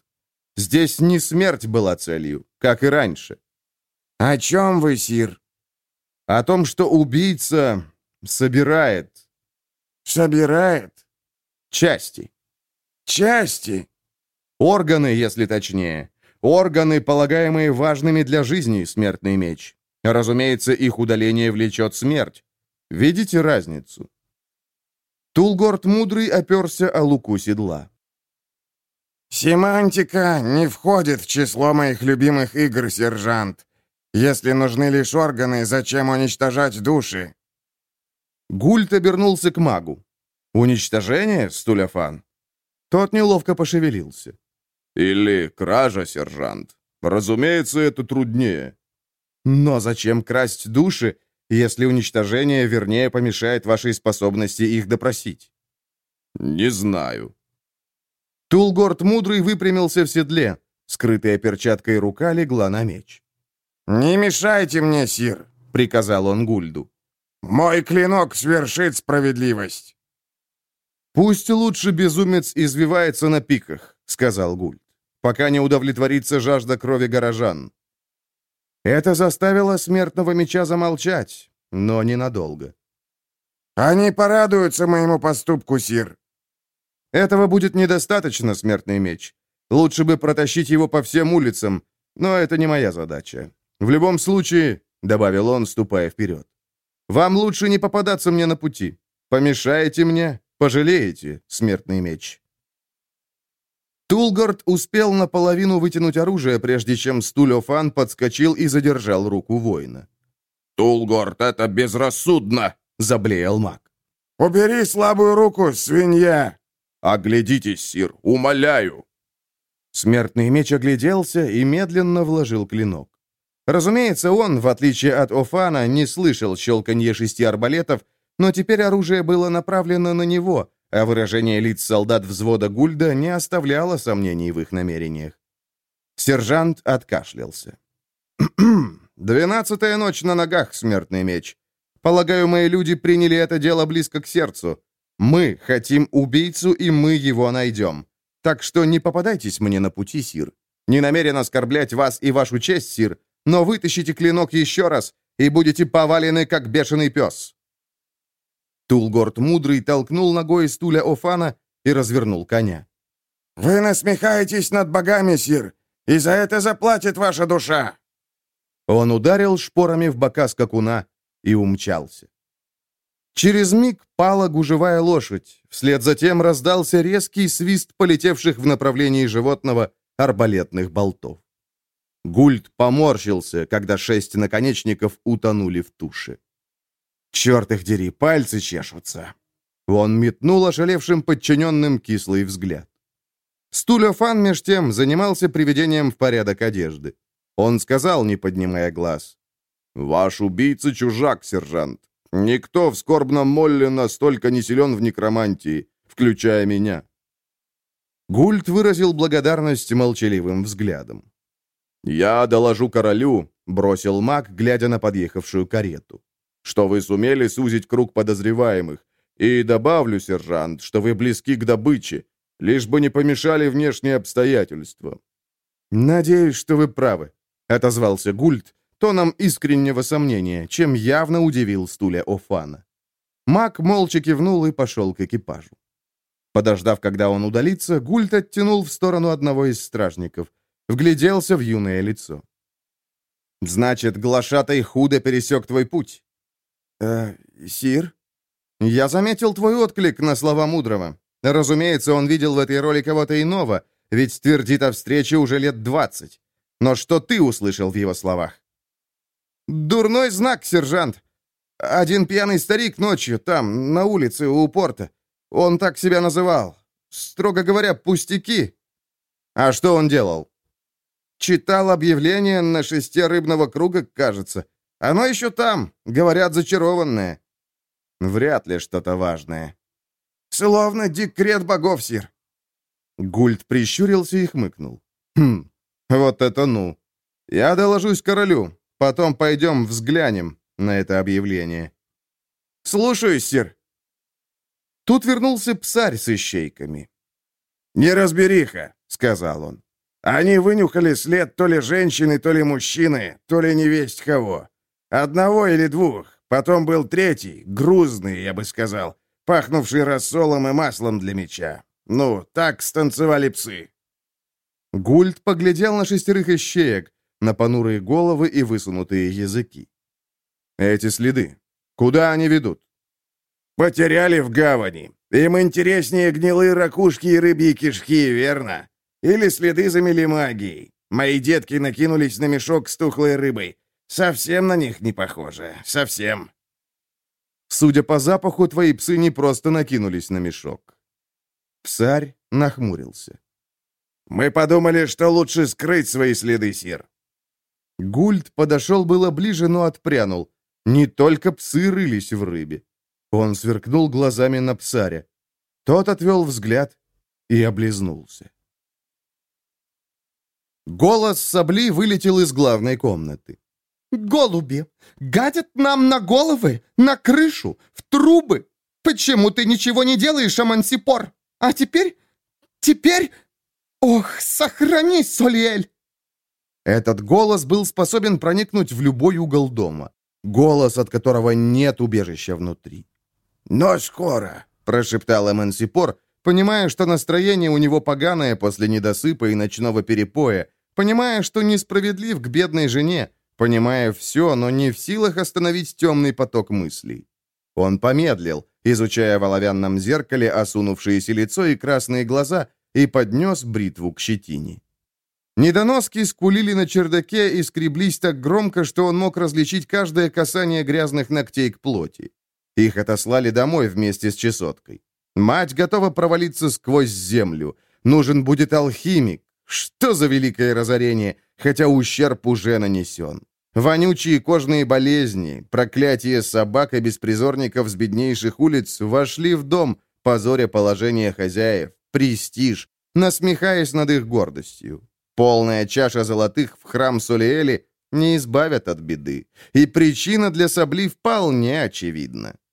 «Здесь не смерть была целью, как и раньше». «О чем вы, сир?» «О том, что убийца собирает Собирает? Части. Части? Органы, если точнее. Органы, полагаемые важными для жизни, смертный меч. Разумеется, их удаление влечет смерть. Видите разницу? Тулгорд Мудрый оперся о луку седла. «Семантика не входит в число моих любимых игр, сержант. Если нужны лишь органы, зачем уничтожать души?» Гульт обернулся к магу. «Уничтожение, Стуляфан?» Тот неловко пошевелился. «Или кража, сержант. Разумеется, это труднее». «Но зачем красть души, если уничтожение вернее помешает вашей способности их допросить?» «Не знаю». Тулгорд Мудрый выпрямился в седле. Скрытая перчаткой рука легла на меч. «Не мешайте мне, Сир», — приказал он Гульду. «Мой клинок свершит справедливость». «Пусть лучше безумец извивается на пиках», — сказал Гульд, «пока не удовлетворится жажда крови горожан». Это заставило смертного меча замолчать, но ненадолго. «Они порадуются моему поступку, Сир». «Этого будет недостаточно, смертный меч. Лучше бы протащить его по всем улицам, но это не моя задача. В любом случае, — добавил он, ступая вперед, — вам лучше не попадаться мне на пути. Помешаете мне, пожалеете, смертный меч. Тулгард успел наполовину вытянуть оружие, прежде чем Стулёфан подскочил и задержал руку воина. «Тулгард, это безрассудно!» — заблеял маг. «Убери слабую руку, свинья!» «Оглядитесь, сир, умоляю!» Смертный меч огляделся и медленно вложил клинок. Разумеется, он, в отличие от Офана, не слышал щелканье шести арбалетов, но теперь оружие было направлено на него, а выражение лиц солдат взвода Гульда не оставляло сомнений в их намерениях. Сержант откашлялся. «Двенадцатая ночь на ногах, смертный меч. Полагаю, мои люди приняли это дело близко к сердцу. Мы хотим убийцу, и мы его найдем. Так что не попадайтесь мне на пути, Сир. Не намерен оскорблять вас и вашу честь, Сир, но вытащите клинок еще раз, и будете повалены, как бешеный пес». Тулгорд Мудрый толкнул ногой стуля Офана и развернул коня. «Вы насмехаетесь над богами, Сир, и за это заплатит ваша душа!» Он ударил шпорами в бока скакуна и умчался. Через миг пала гужевая лошадь, вслед за тем раздался резкий свист полетевших в направлении животного арбалетных болтов. Гульд поморщился, когда шесть наконечников утонули в туше. «Черт их дери, пальцы чешутся!» Он метнул ошалевшим подчиненным кислый взгляд. Стулёфан меж тем занимался приведением в порядок одежды. Он сказал, не поднимая глаз. «Ваш убийца чужак, сержант. Никто в скорбном молле настолько не силен в некромантии, включая меня». Гульд выразил благодарность молчаливым взглядом. «Я доложу королю», — бросил маг, глядя на подъехавшую карету, «что вы сумели сузить круг подозреваемых, и добавлю, сержант, что вы близки к добыче, лишь бы не помешали внешние обстоятельства». «Надеюсь, что вы правы», — отозвался Гульд, тоном искреннего сомнения, чем явно удивил стуля Офана. Маг молча кивнул и пошел к экипажу. Подождав, когда он удалится, Гульт оттянул в сторону одного из стражников. Вгляделся в юное лицо. «Значит, глашатай худо пересек твой путь?» «Э, сир?» «Я заметил твой отклик на слова Мудрого. Разумеется, он видел в этой роли кого-то иного, ведь твердит о встрече уже лет двадцать. Но что ты услышал в его словах?» «Дурной знак, сержант. Один пьяный старик ночью, там, на улице, у порта. Он так себя называл. Строго говоря, пустяки». «А что он делал?» Читал объявление на шесте рыбного круга, кажется. Оно еще там, говорят, зачарованное. Вряд ли что-то важное. Словно декрет богов, сир. Гульд прищурился и хмыкнул. Хм, вот это ну. Я доложусь королю. Потом пойдем взглянем на это объявление. Слушаюсь, сир. Тут вернулся псарь с ищейками. «Неразбериха», — сказал он. Они вынюхали след то ли женщины, то ли мужчины, то ли невесть кого. Одного или двух. Потом был третий, грузный, я бы сказал, пахнувший рассолом и маслом для меча. Ну, так станцевали псы. Гульд поглядел на шестерых ищеек, на понурые головы и высунутые языки. Эти следы. Куда они ведут? Потеряли в гавани. Им интереснее гнилые ракушки и рыбьи кишки, верно? Или следы замели магией. Мои детки накинулись на мешок с тухлой рыбой. Совсем на них не похоже. Совсем. Судя по запаху, твои псы не просто накинулись на мешок. Псарь нахмурился. «Мы подумали, что лучше скрыть свои следы, Сир». Гульд подошел было ближе, но отпрянул. Не только псы рылись в рыбе. Он сверкнул глазами на псаря. Тот отвел взгляд и облизнулся. Голос сабли вылетел из главной комнаты. «Голуби! Гадят нам на головы, на крышу, в трубы! Почему ты ничего не делаешь, Амансипор? А теперь... теперь... Ох, сохрани, Солиэль!» Этот голос был способен проникнуть в любой угол дома. Голос, от которого нет убежища внутри. «Но скоро», — прошептал Эмансипор, понимая, что настроение у него поганое после недосыпа и ночного перепоя, понимая, что несправедлив к бедной жене, понимая все, но не в силах остановить темный поток мыслей. Он помедлил, изучая в оловянном зеркале осунувшееся лицо и красные глаза, и поднес бритву к щетине. Недоноски скулили на чердаке и скреблись так громко, что он мог различить каждое касание грязных ногтей к плоти. Их отослали домой вместе с чесоткой. Мать готова провалиться сквозь землю. Нужен будет алхимик. Что за великое разорение, хотя ущерб уже нанесен. Вонючие кожные болезни, проклятие собак и беспризорников с беднейших улиц вошли в дом, позоря положение хозяев, престиж, насмехаясь над их гордостью. Полная чаша золотых в храм Солиэли не избавят от беды, и причина для сабли вполне очевидна.